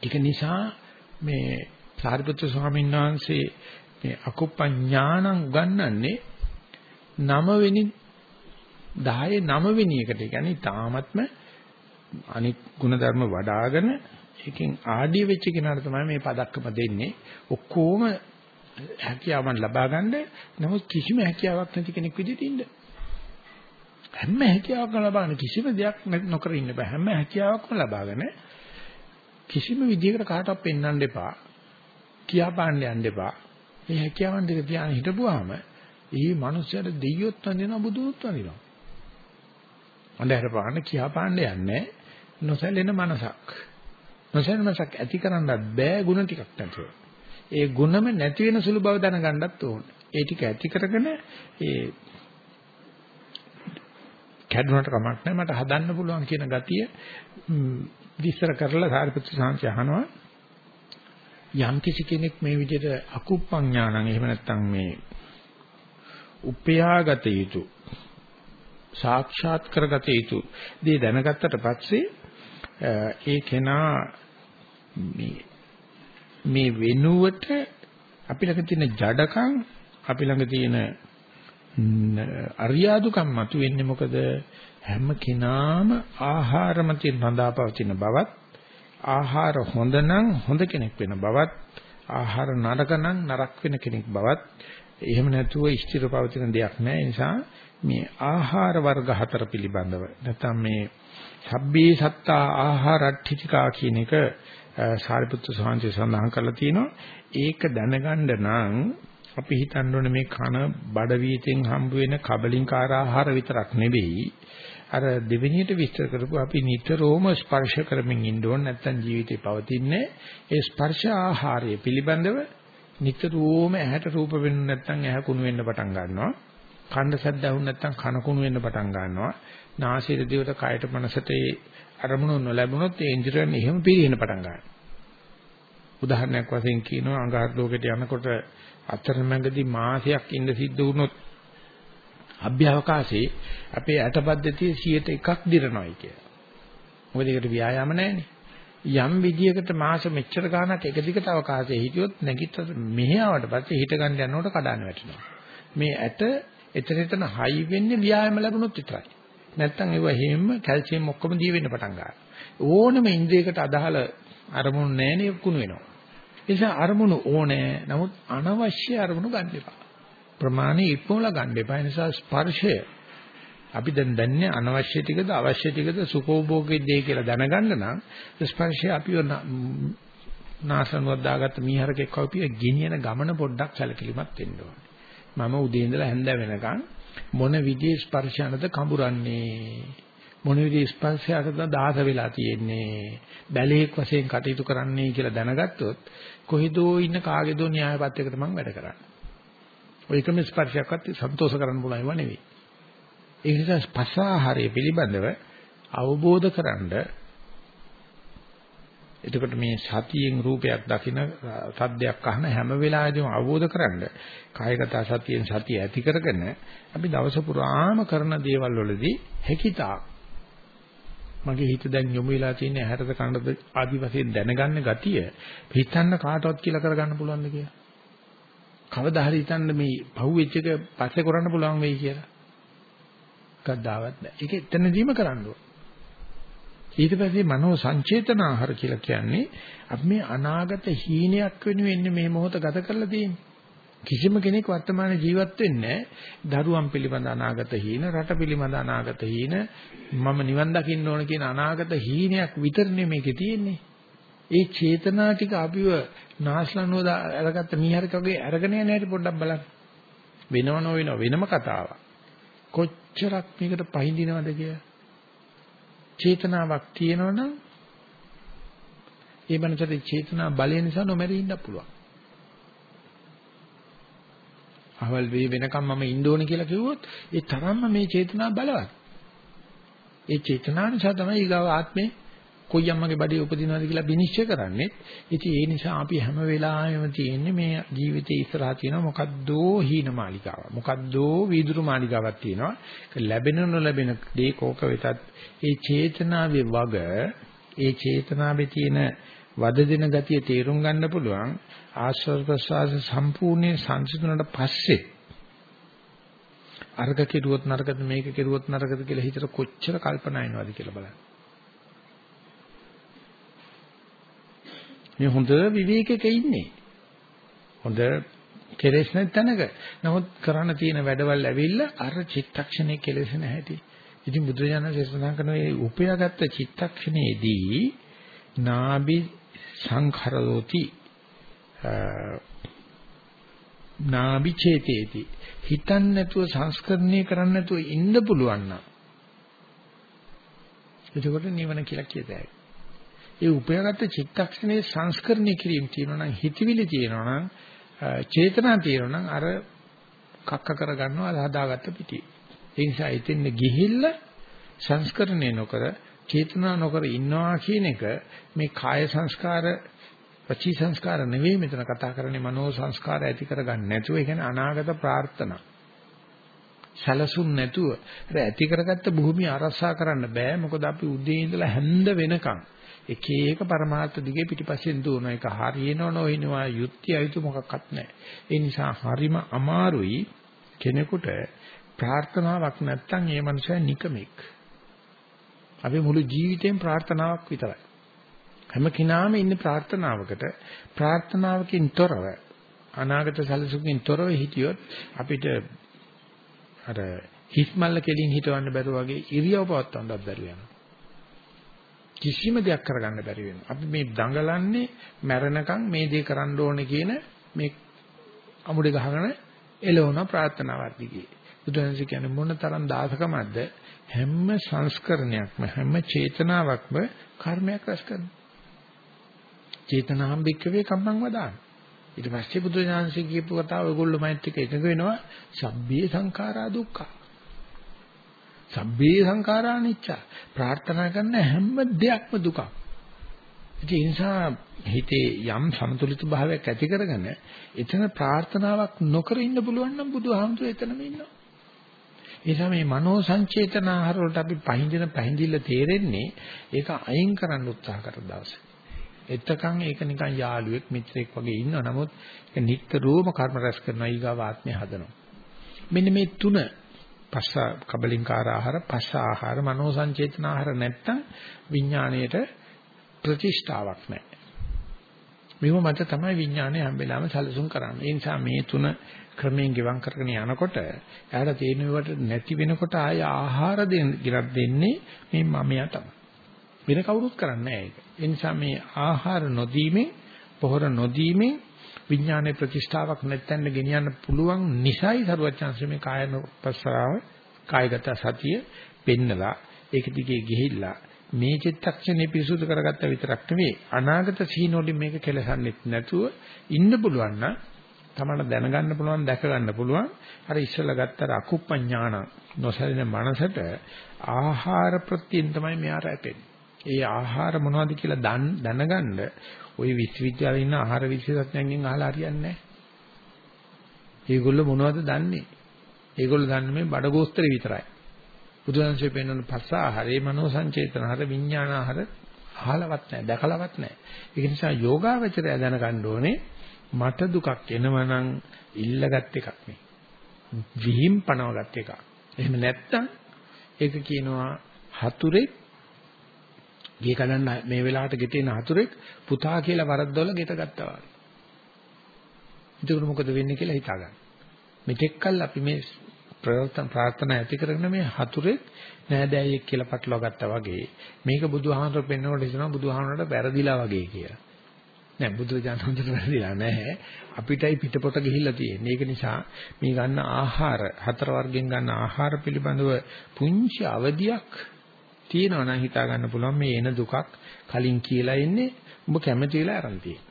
ඒක නිසා මේ සාරිපුත්‍ර ස්වාමීන් වහන්සේ මේ අකුප්පඥානං උගන්වන්නේ නවවෙනි 10 9 වෙනි එකට කියන්නේ තාමත්ම අනිත් ಗುಣධර්ම වඩ아가න එකෙන් ආඩිය වෙච්ච කෙනාට තමයි මේ පදක්කම දෙන්නේ. ඔක්කොම හැකියාවන් ලබා ගන්න නමුත් කිසිම හැකියාවක් නැති කෙනෙක් විදිහට ඉන්න. හැම හැකියාවක්ම ලබාන කිසිම දෙයක් නොකර ඉන්න බෑ. හැම හැකියාවක්ම ලබාගෙන කිසිම විදිහකට කාටවත් පෙන්වන්න එපා. කියා පාන්න යන්න එපා. මේ හැකියාවන් දෙක ධානය හිටපුවාම ඒ මනුස්සයාට දෙයියොත් වඳිනවා බුදුත් වඳිනවා. අන්ධහැර පාන්න කියා පාන්න යන්නේ නොසැලෙන මනසක්. නොසැලෙන මනසක් ඇති කරන්න බෑ ಗುಣ ටිකක් නැතුව. ඒ ಗುಣම නැති වෙන සුළු බව දැනගන්නත් ඕන. ඒ ටික ඇති කරගෙන ඒ කැඩුනට කමක් නැහැ මට හදන්න පුළුවන් කියන ගතිය විස්තර කරලා සාරිපුත්‍ර සාංශය අහනවා යම් කිසි කෙනෙක් මේ විදිහට අකුප්පඤ්ඤාණං එහෙම නැත්නම් මේ උපයාගත යුතු සාක්ෂාත් කරගත යුතු. දේ දැනගත්තට පස්සේ ඒ කෙනා මේ මේ වෙනුවට අපි ළඟ තියෙන ජඩකම් අපි ළඟ තියෙන අරියාදුකම් මතු වෙන්නේ මොකද? හැම කෙනාම ආහාර මතින් රඳාපවතින බවත් ආහාර හොඳ නම් හොඳ කෙනෙක් වෙන බවත් ආහාර නරක නම් නරක වෙන කෙනෙක් බවත් එහෙම නැතුව ස්ථිර පවතින දෙයක් නෑ. නිසා මේ ආහාර වර්ග හතර පිළිබඳව. නැත්නම් මේ සබ්බේ සත්තා ආහාරට්ඨිතිකා කියන එක සාරිපුත්‍ර සාංශය සඳහන් කරලා තිනවා ඒක දැනගන්න නම් අපි හිතන්න ඕනේ මේ කන බඩ වීතෙන් හම්බ වෙන කබලින්කාර ආහාර විතරක් නෙවෙයි. අර දෙවෙනියට විස්තර කරපු අපි නිතරම ස්පර්ශ කරමින් ඉන්න ඕන නැත්නම් ජීවිතේ පවතින්නේ ඒ ස්පර්ශ ආහාරය පිළිබඳව නිතරම ඇහැට රූප වෙන්න නැත්නම් ඇහැ කුණු වෙන්න පටන් ගන්නවා. කණ්ඩ සද්ද ඇහුන් නැත්නම් කන කුණු වෙන්න පටන් ගන්නවා නාසයේ දිවට කයට මනසට ඒ අරමුණු නොලැබුණොත් ඒ ඉන්ද්‍රියන් එහෙම පිරිහෙන පටන් ගන්නවා උදාහරණයක් වශයෙන් කියනවා අඟහරු ලෝකෙට යනකොට අතරමැඟදී මාසයක් ඉඳ සිද්ධ වුණොත් අභ්‍යවකාශයේ අපේ ඇටපද්ධතිය 101ක් දිරනවායි කියලා. මොකද ඒකට ව්‍යායාම නැහැනේ. යම් විදියකට මාස මෙච්චර ගාණක් එක දිගට අවකාශයේ හිටියොත් නැගිට මෙහෙ ආවට පස්සේ හිට ගන්න යනකොට කඩාන වැටෙනවා. මේ ඇට එතන එතන හයි වෙන්නේ ව්‍යායාම ලැබුණොත් විතරයි. නැත්තම් ඒව හැම කැල්සියම් ඔක්කොම දී වෙන්න පටන් ගන්නවා. ඕනම ඉන්ද්‍රියකට අදාළ අරමුණු නැහැනේ කුණු වෙනවා. ඒ නිසා අරමුණු ඕනේ. නමුත් අනවශ්‍ය අරමුණු ගන්න එපා. ප්‍රමාණය ඉක්මවලා ගන්න එපා. ඒ නිසා ස්පර්ශය අපි දැන් දන්නේ අනවශ්‍ය ටිකද අවශ්‍ය ටිකද සුඛෝභෝගී දේ කියලා දැනගන්න නම් ස්පර්ශය අපිව නාසනුවක් දාගත්ත මීහරකෙක් කවපිය ගෙනියන ගමන පොඩ්ඩක් සැලකිලිමත් වෙන්න ඕනේ. මම උදේ ඉඳලා හැන්ද වෙනකන් මොන විදිහේ ස්පර්ශයනද කඹරන්නේ මොන විදිහේ ස්පර්ශයකටද දාස වෙලා තියෙන්නේ බැලේක් වශයෙන් කටයුතු කරන්නේ කියලා දැනගත්තොත් කොහෙදෝ ඉන්න කාගේදෝ න්‍යායපත්‍යයකට මම වැඩ කරන්නේ. ඔය එකම ස්පර්ශයක්වත් සන්තෝෂ කරන්න පුළුවන් ඒවා නෙවෙයි. ඒ නිසා ස්පර්ශාහාරය පිළිබඳව අවබෝධ කරන්ඩ එතකොට මේ සතියෙන් රූපයක් දකින සද්දයක් අහන හැම වෙලාවෙදීම අවබෝධ කරන්ඩ කායගත සතියෙන් සතිය ඇති කරගෙන අපි දවස පුරාම කරන දේවල් වලදී හැකිතා මගේ හිත දැන් යොමු වෙලා තියෙන ඇහැටද කනටද ආදි වශයෙන් දැනගන්න ගතිය හිතන්න කාටවත් කියලා කරගන්න පුළුවන්ද කියලා කවදා හරි හිතන්න මේ පහුවෙච්ච එක පස්සේ කරන්න පුළුවන් වෙයි කියලා. කද්දාවත් නැහැ. ඒක එතනදීම කරන්න ඕන. ඊට පස්සේ මනෝ සංචේතන ආහාර කියලා කියන්නේ අපි මේ අනාගත හීනයක් වෙනුවෙන් මේ මොහොත ගත කරලා තියෙන්නේ. කිසිම කෙනෙක් වර්තමාන ජීවත් වෙන්නේ දරුවන් පිළිබඳ අනාගත හීන, රට පිළිබඳ අනාගත හීන, මම නිවන් දකින්න ඕන කියන අනාගත හීනයක් විතරනේ මේකේ තියෙන්නේ. ඒ චේතනා ටික අපිව නාස්ලනුව අරගත්ත මීහරක වගේ අරගෙන යන හැටි පොඩ්ඩක් බලන්න. වෙනව නොවෙනව වෙනම කතාවක්. කොච්චරක් මේකට පහඳිනවද කියලා. චේතනාවක් තියෙනවනම් ඒ මනසට චේතනා බලය නිසා නොමැරී ඉන්න පුළුවන්. අවල් වේ වෙනකම් මම ඉන්න ඕනේ කියලා කිව්වොත් ඒ තරම්ම මේ චේතනා බලවත්. ඒ චේතනාව නිසා තමයි ඊගාව ආත්මේ කොයි අම්මගේ බඩේ උපදිනවද කියලා විනිශ්චය කරන්නේ. ඉතින් ඒ නිසා අපි හැම වෙලාවෙම තියෙන්නේ මේ ජීවිතේ ඉස්සරහා තියෙන මොකද්දෝ හීන මාලිකාවක්. මොකද්දෝ වීදුරු මාලිකාවක් තියෙනවා. ලැබෙන නොලැබෙන දේ කෝක වෙතත් ඒ චේතනාවේ වග ඒ චේතනාවේ තියෙන වද දෙන ගතිය තේරුම් ගන්න පුළුවන් ආශ්‍රව ප්‍රසවාස සම්පූර්ණයෙන් සංසිඳුණාට පස්සේ අර්ග කෙරුවොත් නරකද මේක කෙරුවොත් නරකද කියලා හිතට කොච්චර කල්පනා එනවද කියලා බලන්න. මේ හොඳ විවේකයක ඉන්නේ. හොඳ කෙලෙස් නැති තැනක. නමුත් කරන්න තියෙන වැඩවල් ඇවිල්ලා අර චිත්තක්ෂණේ කෙලෙස් නැහැටි. ඉතින් බුදුරජාණන් සසඳන් කරන මේ උපයාගත්ත චිත්තක්ෂණේදී නාබි සංඛරෝති නාබි චේතේති හිතන්න නැතුව සංස්කරණය කරන්න නැතුව ඉන්න පුළුවන් නම් එතකොට නිවන කියලා කියතයි. ඒ උපයාගත්ත චිත්තක්ෂණයේ සංස්කරණය කිරීම තියෙනවා නම් හිතවිලි තියෙනවා නම් චේතනා තියෙනවා නම් අර කක්ක කරගන්නවා හදාගත්ත පිටි. ඒ නිසා ඉතින් ගිහිල්ලා සංස්කරණය නොකර චේතනා නොකර ඉන්නවා කියන එක මේ කාය සංස්කාර වචී සංස්කාර නෙවෙයි මෙතන කතා කරන්නේ මනෝ සංස්කාර ඇති කරගන්න නැතුව ඒ කියන්නේ අනාගත ප්‍රාර්ථනා. සැලසුම් නැතුව ඇති කරගත්ත භූමිය අරසා කරන්න බෑ මොකද අපි උදේ ඉඳලා හැන්ද වෙනකන් එක එක પરමාර්ථ දිගේ පිටිපස්සෙන් දුවන එක හරියනව නොවෙනවා යුක්තිය අයුතු මොකක්වත් නැහැ. ඒ නිසා හරිම අමාරුයි කෙනෙකුට ප්‍රාර්ථනාවක් නැත්තම් ඒ මනුස්සයා නිකමෙක්. අපි මුළු ජීවිතේම ප්‍රාර්ථනාවක් විතරයි. හැම කෙනාම ඉන්නේ ප්‍රාර්ථනාවකට. ප්‍රාර්ථනාවකින් තොරව අනාගත සැලසුමකින් තොරව හිටියොත් අපිට අර හිස්මල්ල කෙලින් හිටවන්න බැරුව වගේ ඉරියව් පවත්වන්නත් බැරුව යනවා. කිසිම දෙයක් කරගන්න බැරි වෙනවා. අපි මේ දඟලන්නේ මැරෙනකන් මේ දේ කරන්න ඕනේ කියන මේ අමුඩේ ගහගෙන එළවන ප්‍රාර්ථනාවක් දිගේ. බුදුහන්සේ කියන්නේ මොන තරම් දාසකමක්ද හැම සංස්කරණයක්ම හැම චේතනාවක්ම කර්මයක් රැස් කරනවා. චේතනාම් බික්කවේ කම්මං වදාන. ඊට පස්සේ බුදු දානසික කියපු කතාව ඔයගොල්ලෝ මයිත් එක්ක එකඟ වෙනවා සබ්බේ සංඛාරා දුක්ඛ. සබ්බේ සංඛාරා අනිච්ච. ප්‍රාර්ථනා කරන හැම දෙයක්ම දුකක්. ඒ නිසා හිතේ යම් සමතුලිත භාවයක් ඇති කරගෙන එතන ප්‍රාර්ථනාවක් නොකර ඉන්න පුළුවන් නම් බුදුහාමුදුරේ එතනම ඉන්නවා. ඒ නිසා මේ මනෝ සංචේතන ආහාර වලට අපි පහඳින පහඳිල්ල තේරෙන්නේ ඒක අයින් කරන්න උත්සාහ කරන දවසේ. එතකන් ඒක නිකන් යාළුවෙක් මිත්‍රෙක් වගේ ඉන්නවා. නමුත් ඒක නිට්ටරෝම කර්ම රැස් කරනවා ඊගාව ආත්මය හදනවා. මෙන්න මේ තුන පස්ස කබලින්කාර ආහාර, පස්ස ආහාර, මනෝ සංචේතන ආහාර නැත්තම් විඥාණයට ප්‍රතිෂ්ඨාවක් නැහැ. මේව මත තමයි විඥානය හැම වෙලාවෙම සැලසුම් කරන්නේ. ඒ නිසා මේ තුන ක්‍රමයෙන් ගෙවම් කරගෙන යනකොට එයාට තේරෙනවට නැති වෙනකොට ආය ආහාර දෙන්න ගිරක් දෙන්නේ මේ මමයා තමයි. වෙන කවුරුත් කරන්නේ නැහැ ඒක. ඒ නිසා මේ ආහාර නොදීමෙන් පොහොර නොදීමෙන් විඥානයේ ප්‍රතිෂ්ඨාවක් නැත්නම් ගෙනියන්න පුළුවන් නිසයි සරුවචාන්සේ මේ කායන පස්සාව කායගත සතිය පෙන්නලා ඒක දිගේ ගිහිල්ලා මේ චිත්තක්ෂණේ පිරිසුදු කරගත්ත විතරක් නෙවෙයි අනාගත සීනෝලින් මේක කෙලසන්නෙත් නැතුව ඉන්න පුළුවන් නම් තමන දැනගන්න පුළුවන් දැක ගන්න පුළුවන් අර ඉස්සෙල්ලා ගත්ත අකුප්පඥාන නොසැලෙන මනසට ආහාර ප්‍රත්‍යයෙන් තමයි මෙයා රැපෙන්නේ. ඒ ආහාර මොනවද කියලා දැනගන්න ওই විශ්වවිද්‍යාලේ ඉන්න ආහාර විශේෂඥයන්ගෙන් අහලා හරියන්නේ නැහැ. ඒගොල්ලෝ මොනවද දන්නේ? ඒගොල්ලෝ දන්නේ මේ බඩගෝස්තරේ විතරයි. බුදුන්සේ පෙන්වන පස්ස ආහාරේ මනෝ සංචේතන ආහාර විඥාන ආහාර අහලවත් නැහැ, දැකලවත් නැහැ. ඒක නිසා යෝගාවචරය දැනගන්න ඕනේ මට දුකක් එනවනම් ඉල්ලගත් එකක් නේ. විහිම් පනවගත් එකක්. එහෙම නැත්තම් ඒක කියනවා හතුරෙක් ගේ කඩන්න මේ වෙලාවට ගෙතේන හතුරෙක් පුතා කියලා වරද්දවල ගෙට ගත්තා වගේ. ඒක මොකද වෙන්නේ කියලා හිතා ගන්න. මෙතෙක්කල් අපි මේ ප්‍රාර්ථනා ඇති කරගෙන මේ හතුරෙක් නෑදෑයෙක් කියලා පටලවා ගත්තා වගේ මේක බුදුහාමර පෙන්වනකොට හිතනවා බුදුහාමරට වැරදිලා වගේ කියලා. නෑ බුදුරජාණන්තුට වැරදිලා නැහැ. අපිටයි පිටපොට ගිහිල්ලා තියෙන්නේ. ඒක නිසා මේ ගන්න ආහාර හතර වර්ගෙන් ගන්න ආහාර පිළිබඳව පුංචි අවදියක් තියෙනවා නම් හිතා ගන්න පුළුවන් මේ එන දුකක් කලින් කියලා ඉන්නේ ඔබ කැමති වෙලා අරන් තියෙනවා.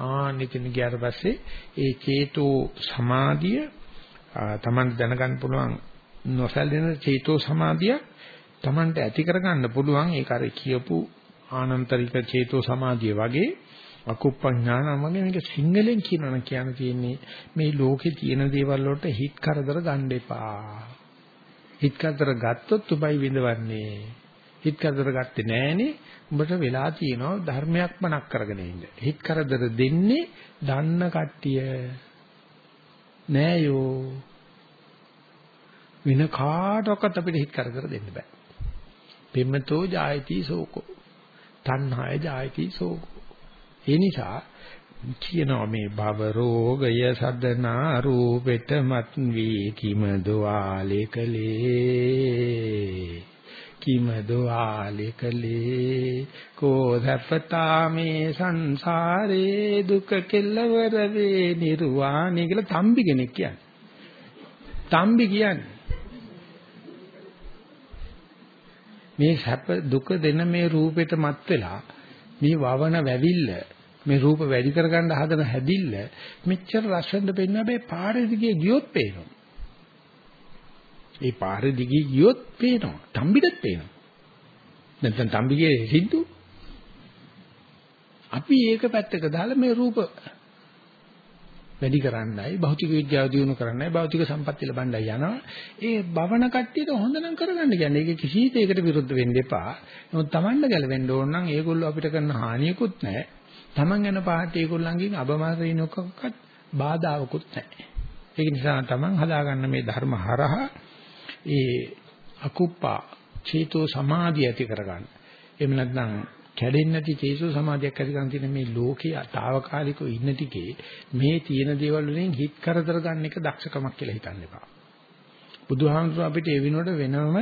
ආනිතින් ගියාට පස්සේ ඒ චේතෝ සමාධිය Taman දැනගන්න පුළුවන් නොසැලෙන චේතෝ සමාධිය Tamanට ඇති කරගන්න පුළුවන් ඒක අර කියපු ආනන්තරික චේතෝ සමාධිය වගේ අකුප්පඥාන වගේ මේක සිංහලෙන් කියනවා කියන තියෙන්නේ මේ ලෝකේ තියෙන දේවල් වලට හිත් කරදර ගන්න එපා. හිත් කරදර ගත්තොත් උඹයි විඳවන්නේ. හිත කරදර ගත්තේ නෑනේ. උඹට වෙලා තියෙනවා ධර්මයක් මනක් කරගෙන ඉන්න. හිත කරදර දෙන්නේ දන්න කට්ටිය. නෑයෝ. වෙන කාටවත් අපිට හිත කරදර දෙන්න බෑ. පෙම්මතෝ ජායති සෝකෝ. තණ්හාය ජායති සෝකෝ. ඒ නිසා කියනවා මේ භව රෝගය සදනා රූපෙට මත් වී කිම දවාලේකලේ කිමදෝ ආලේකලේ කෝ සප්පතා මේ සංසාරේ දුක කෙල්ලවර වේ නිර්වාණය කියලා තම්බි කෙනෙක් කියන්නේ. තම්බි කියන්නේ මේ සැප දුක දෙන මේ රූපෙට මත් වෙලා මේ වවන වැවිල්ල මේ රූප වැඩි කරගන්න හදන හැදිල්ල මෙච්චර රසෙන්ද පෙන්න හැබැයි පාරේ දිගේ ගියොත් පේනවා. ඒ පාර දිගේ ගියොත් පේනවා. තම්බිටත් පේනවා. නැත්නම් තම්බිගේ සිද්ධු. අපි ඒක පැත්තක දාලා මේ රූප වැඩි කරන්නයි භෞතික විද්‍යාව දියුණු කරන්නයි භෞතික සම්පත්තිය ලබන්නයි යනවා. ඒ භවන කට්ටියට හොඳ නම් කරගන්න කියන්නේ. ඒක කිසි දෙයකට විරුද්ධ වෙන්න එපා. නමුත් Tamanne ගැලවෙන්න ඕන නම් ඒගොල්ලෝ අපිට කරන හානියකුත් නැහැ. Taman යන පාට ඒගොල්ලන්ගෙන් අබමාරිනකක්වත් බාධාවකුත් නැහැ. ඒක නිසා Taman හදාගන්න මේ ධර්ම හරහා ඒ අකුප්පා චේතෝ සමාධිය ඇති කරගන්න. එහෙම නැත්නම් කැඩෙන්නේ නැති චේතෝ සමාධියක් ඇති කරන් තියෙන මේ ලෝකයේ తాවකාලිකව ඉන්න ටිකේ මේ තියෙන දේවල් වලින් හිත කරදර ගන්න එක දක්ෂකමක් කියලා හිතන්න එපා. බුදුහාමුදුරුවෝ අපිට ඒ වෙනුවට වෙනම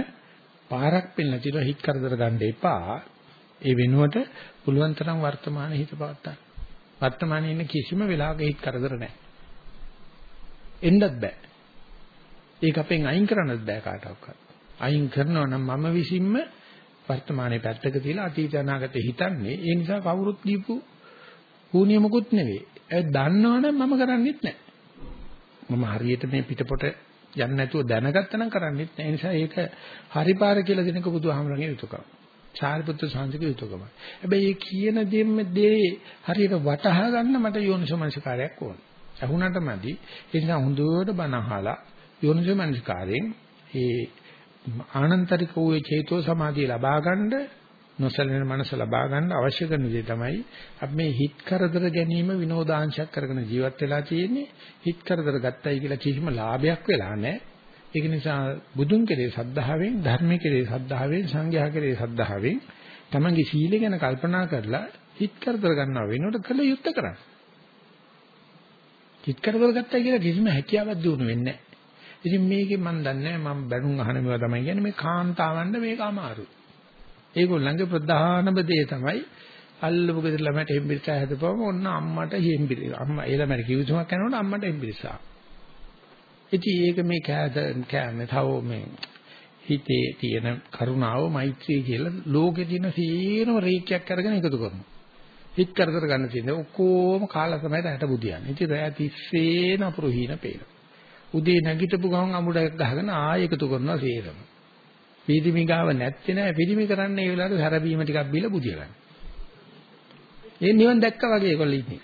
පාරක් පෙන්නලා තියෙනවා හිත කරදර ගන්න එපා. ඒ වෙනුවට පුළුවන් තරම් වර්තමානයේ හිත පවත්තා. වර්තමානයේ ඉන්න කිසිම වෙලාවක හිත කරදර නැහැ. එන්නත් බෑ. ඒක අපෙන් අයින් කරන්නත් බෑ කාටවත්. අයින් කරනවා නම් මම විසින්ම වර්තමානයේ පැත්තක තියලා අතීත අනාගත හිතන්නේ. ඒ නිසා කවුරුත් දීපු හුනියමකුත් නෙවෙයි. ඒ දන්නවනම් මම කරන්නේත් නැහැ. මම හරියට මේ පිටපොට යන්නේ නැතුව දැනගත්තා නම් කරන්නේත් නැහැ. ඒ නිසා ඒක හරිපාර කියලා දෙනක බුදුහාමරගේ යුතුයකම. සාරිපුත්‍ර සාන්තික යුතුයකම. හැබැයි මේ කියන දෙන්න දේ හරියට වටහා ගන්න මට යෝනිසමනසිකාරයක් ඕන. අහුණට මදි. ඒ නිසා හොඳට බණ අහලා යෝනිසමනසිකාරයෙන් ඒ ආනන්තරික වූ චේතෝ සමාධිය ලබා ගන්න නොසලෙන මනස ලබා ගන්න අවශ්‍ය කරන දේ තමයි අපි මේ හිත කරදර ගැනීම විනෝදාංශයක් කරගෙන ජීවත් වෙලා තියෙන්නේ. හිත කරදර ගත්තයි කියලා කිසිම ලාභයක් වෙලා නැහැ. ඒක නිසා බුදුන් කෙරේ සද්ධාවෙන් ධර්මයේ කෙරේ සද්ධාවෙන් සංඝයා කෙරේ සද්ධාවෙන් තමන්ගේ සීලය ගැන කල්පනා කරලා හිත කරදර ගන්නවා වෙනකොට කළ යුත්තේ කරන්න. හිත කරදර ගත්තයි කියලා කිසිම හැකියාවක් දිනු වෙන්නේ නැහැ. ඉතින් මේකේ මම දන්නේ මම බැනුම් අහන මේවා තමයි කියන්නේ මේ කාන්තාවන්ට මේක අමාරුයි. ඒගොල්ලන්ගේ ප්‍රධානම දේ තමයි අල්ලපු ගෙදර ළමයට හෙම්බිරිසා හැදපුවම ඔන්න අම්මට හෙම්බිරි අම්මා ඒ ළමයට කිවිසුමක් කරනකොට අම්මට හෙම්බිරිසා. ඉතින් ඒක මේ කෑද කෑමේ තව මේ හිතේ තියෙන කරුණාව මෛත්‍රිය කියලා ලෝකේ තියෙන සීරම රේඛයක් අරගෙන එකතු කරනවා. හිත කරදර ගන්න තියෙන ඔක්කොම කාලා තමයි රැට බුදියන්නේ. ඉතින් රැය තිස්සේ නපුරු හීන පේනවා. උදේ නැගිටපු ගමන් අමුඩයක් ගහගෙන ආයෙ එකතු කරනවා සේරම. පිරිමි ගාව නැත්තේ නෑ පිරිමි කරන්නේ ඒ වෙලාවට හැරබීම ටිකක් බීලා බුදිය ගන්න. ඒ නිවන් දැක්කා වගේ ඒගොල්ලෝ ඉන්නේ.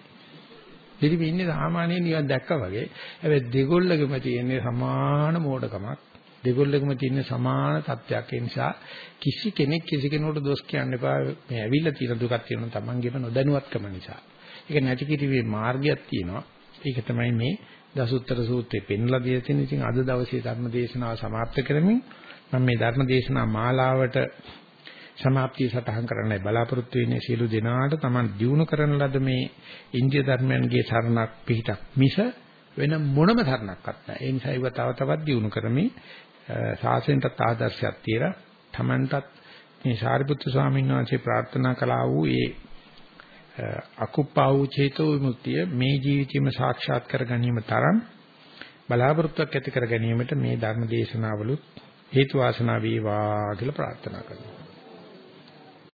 පිරිමි ඉන්නේ සාමාන්‍ය නිවන් දැක්කා වගේ. හැබැයි දෙගොල්ලගෙම තියෙන්නේ සමාන මෝඩකමක්. දෙගොල්ලගෙම තියෙන සමාන තත්ත්වයක් ඒ නිසා කිසි කෙනෙක් කිසි කෙනෙකුට දොස් කියන්න එපා මේ ඇවිල්ලා තියෙන දුකක් තියෙනවා තමන්ගේම නොදැනුවත්කම නිසා. ඒක නැති කිරීමේ මාර්ගයක් තියෙනවා. ඒක තමයි මේ දසුත්තර සූත්‍රේ පෙන්ලා දීලා තියෙන. ඉතින් අද දවසේ ධර්ම දේශනාව સમાප්ත කරමින් මම මේ ධර්ම දේශනා මාලාවට સમાප්තිය සටහන් කරන්නයි බලාපොරොත්තු වෙන්නේ. සියලු දෙනාට Taman දිනු කරන ලද මේ ඉන්දිය ධර්මයන්ගේ සරණක් පිහිටක් මිස වෙන මොනම ධර්මයක්වත් නැහැ. ඒ නිසා ඒව තව තවත් දිනු කරමින් සාසෙන්ටත් ආදර්ශයක් තියලා Tamanටත් මේ සාරිපුත්තු ස්වාමීන් වහන්සේ ප්‍රාර්ථනා කළා වූ ඒ අකුප්පා වූ චේතෝ විමුක්තිය මේ ජීවිතේම සාක්ෂාත් කර ගැනීම තරම් බලාපොරොත්තුවක් ඇති කර ගැනීමට මේ ධර්ම දේශනාවලුත් හේතු වාසනා වේවා කියලා ප්‍රාර්ථනා කරනවා.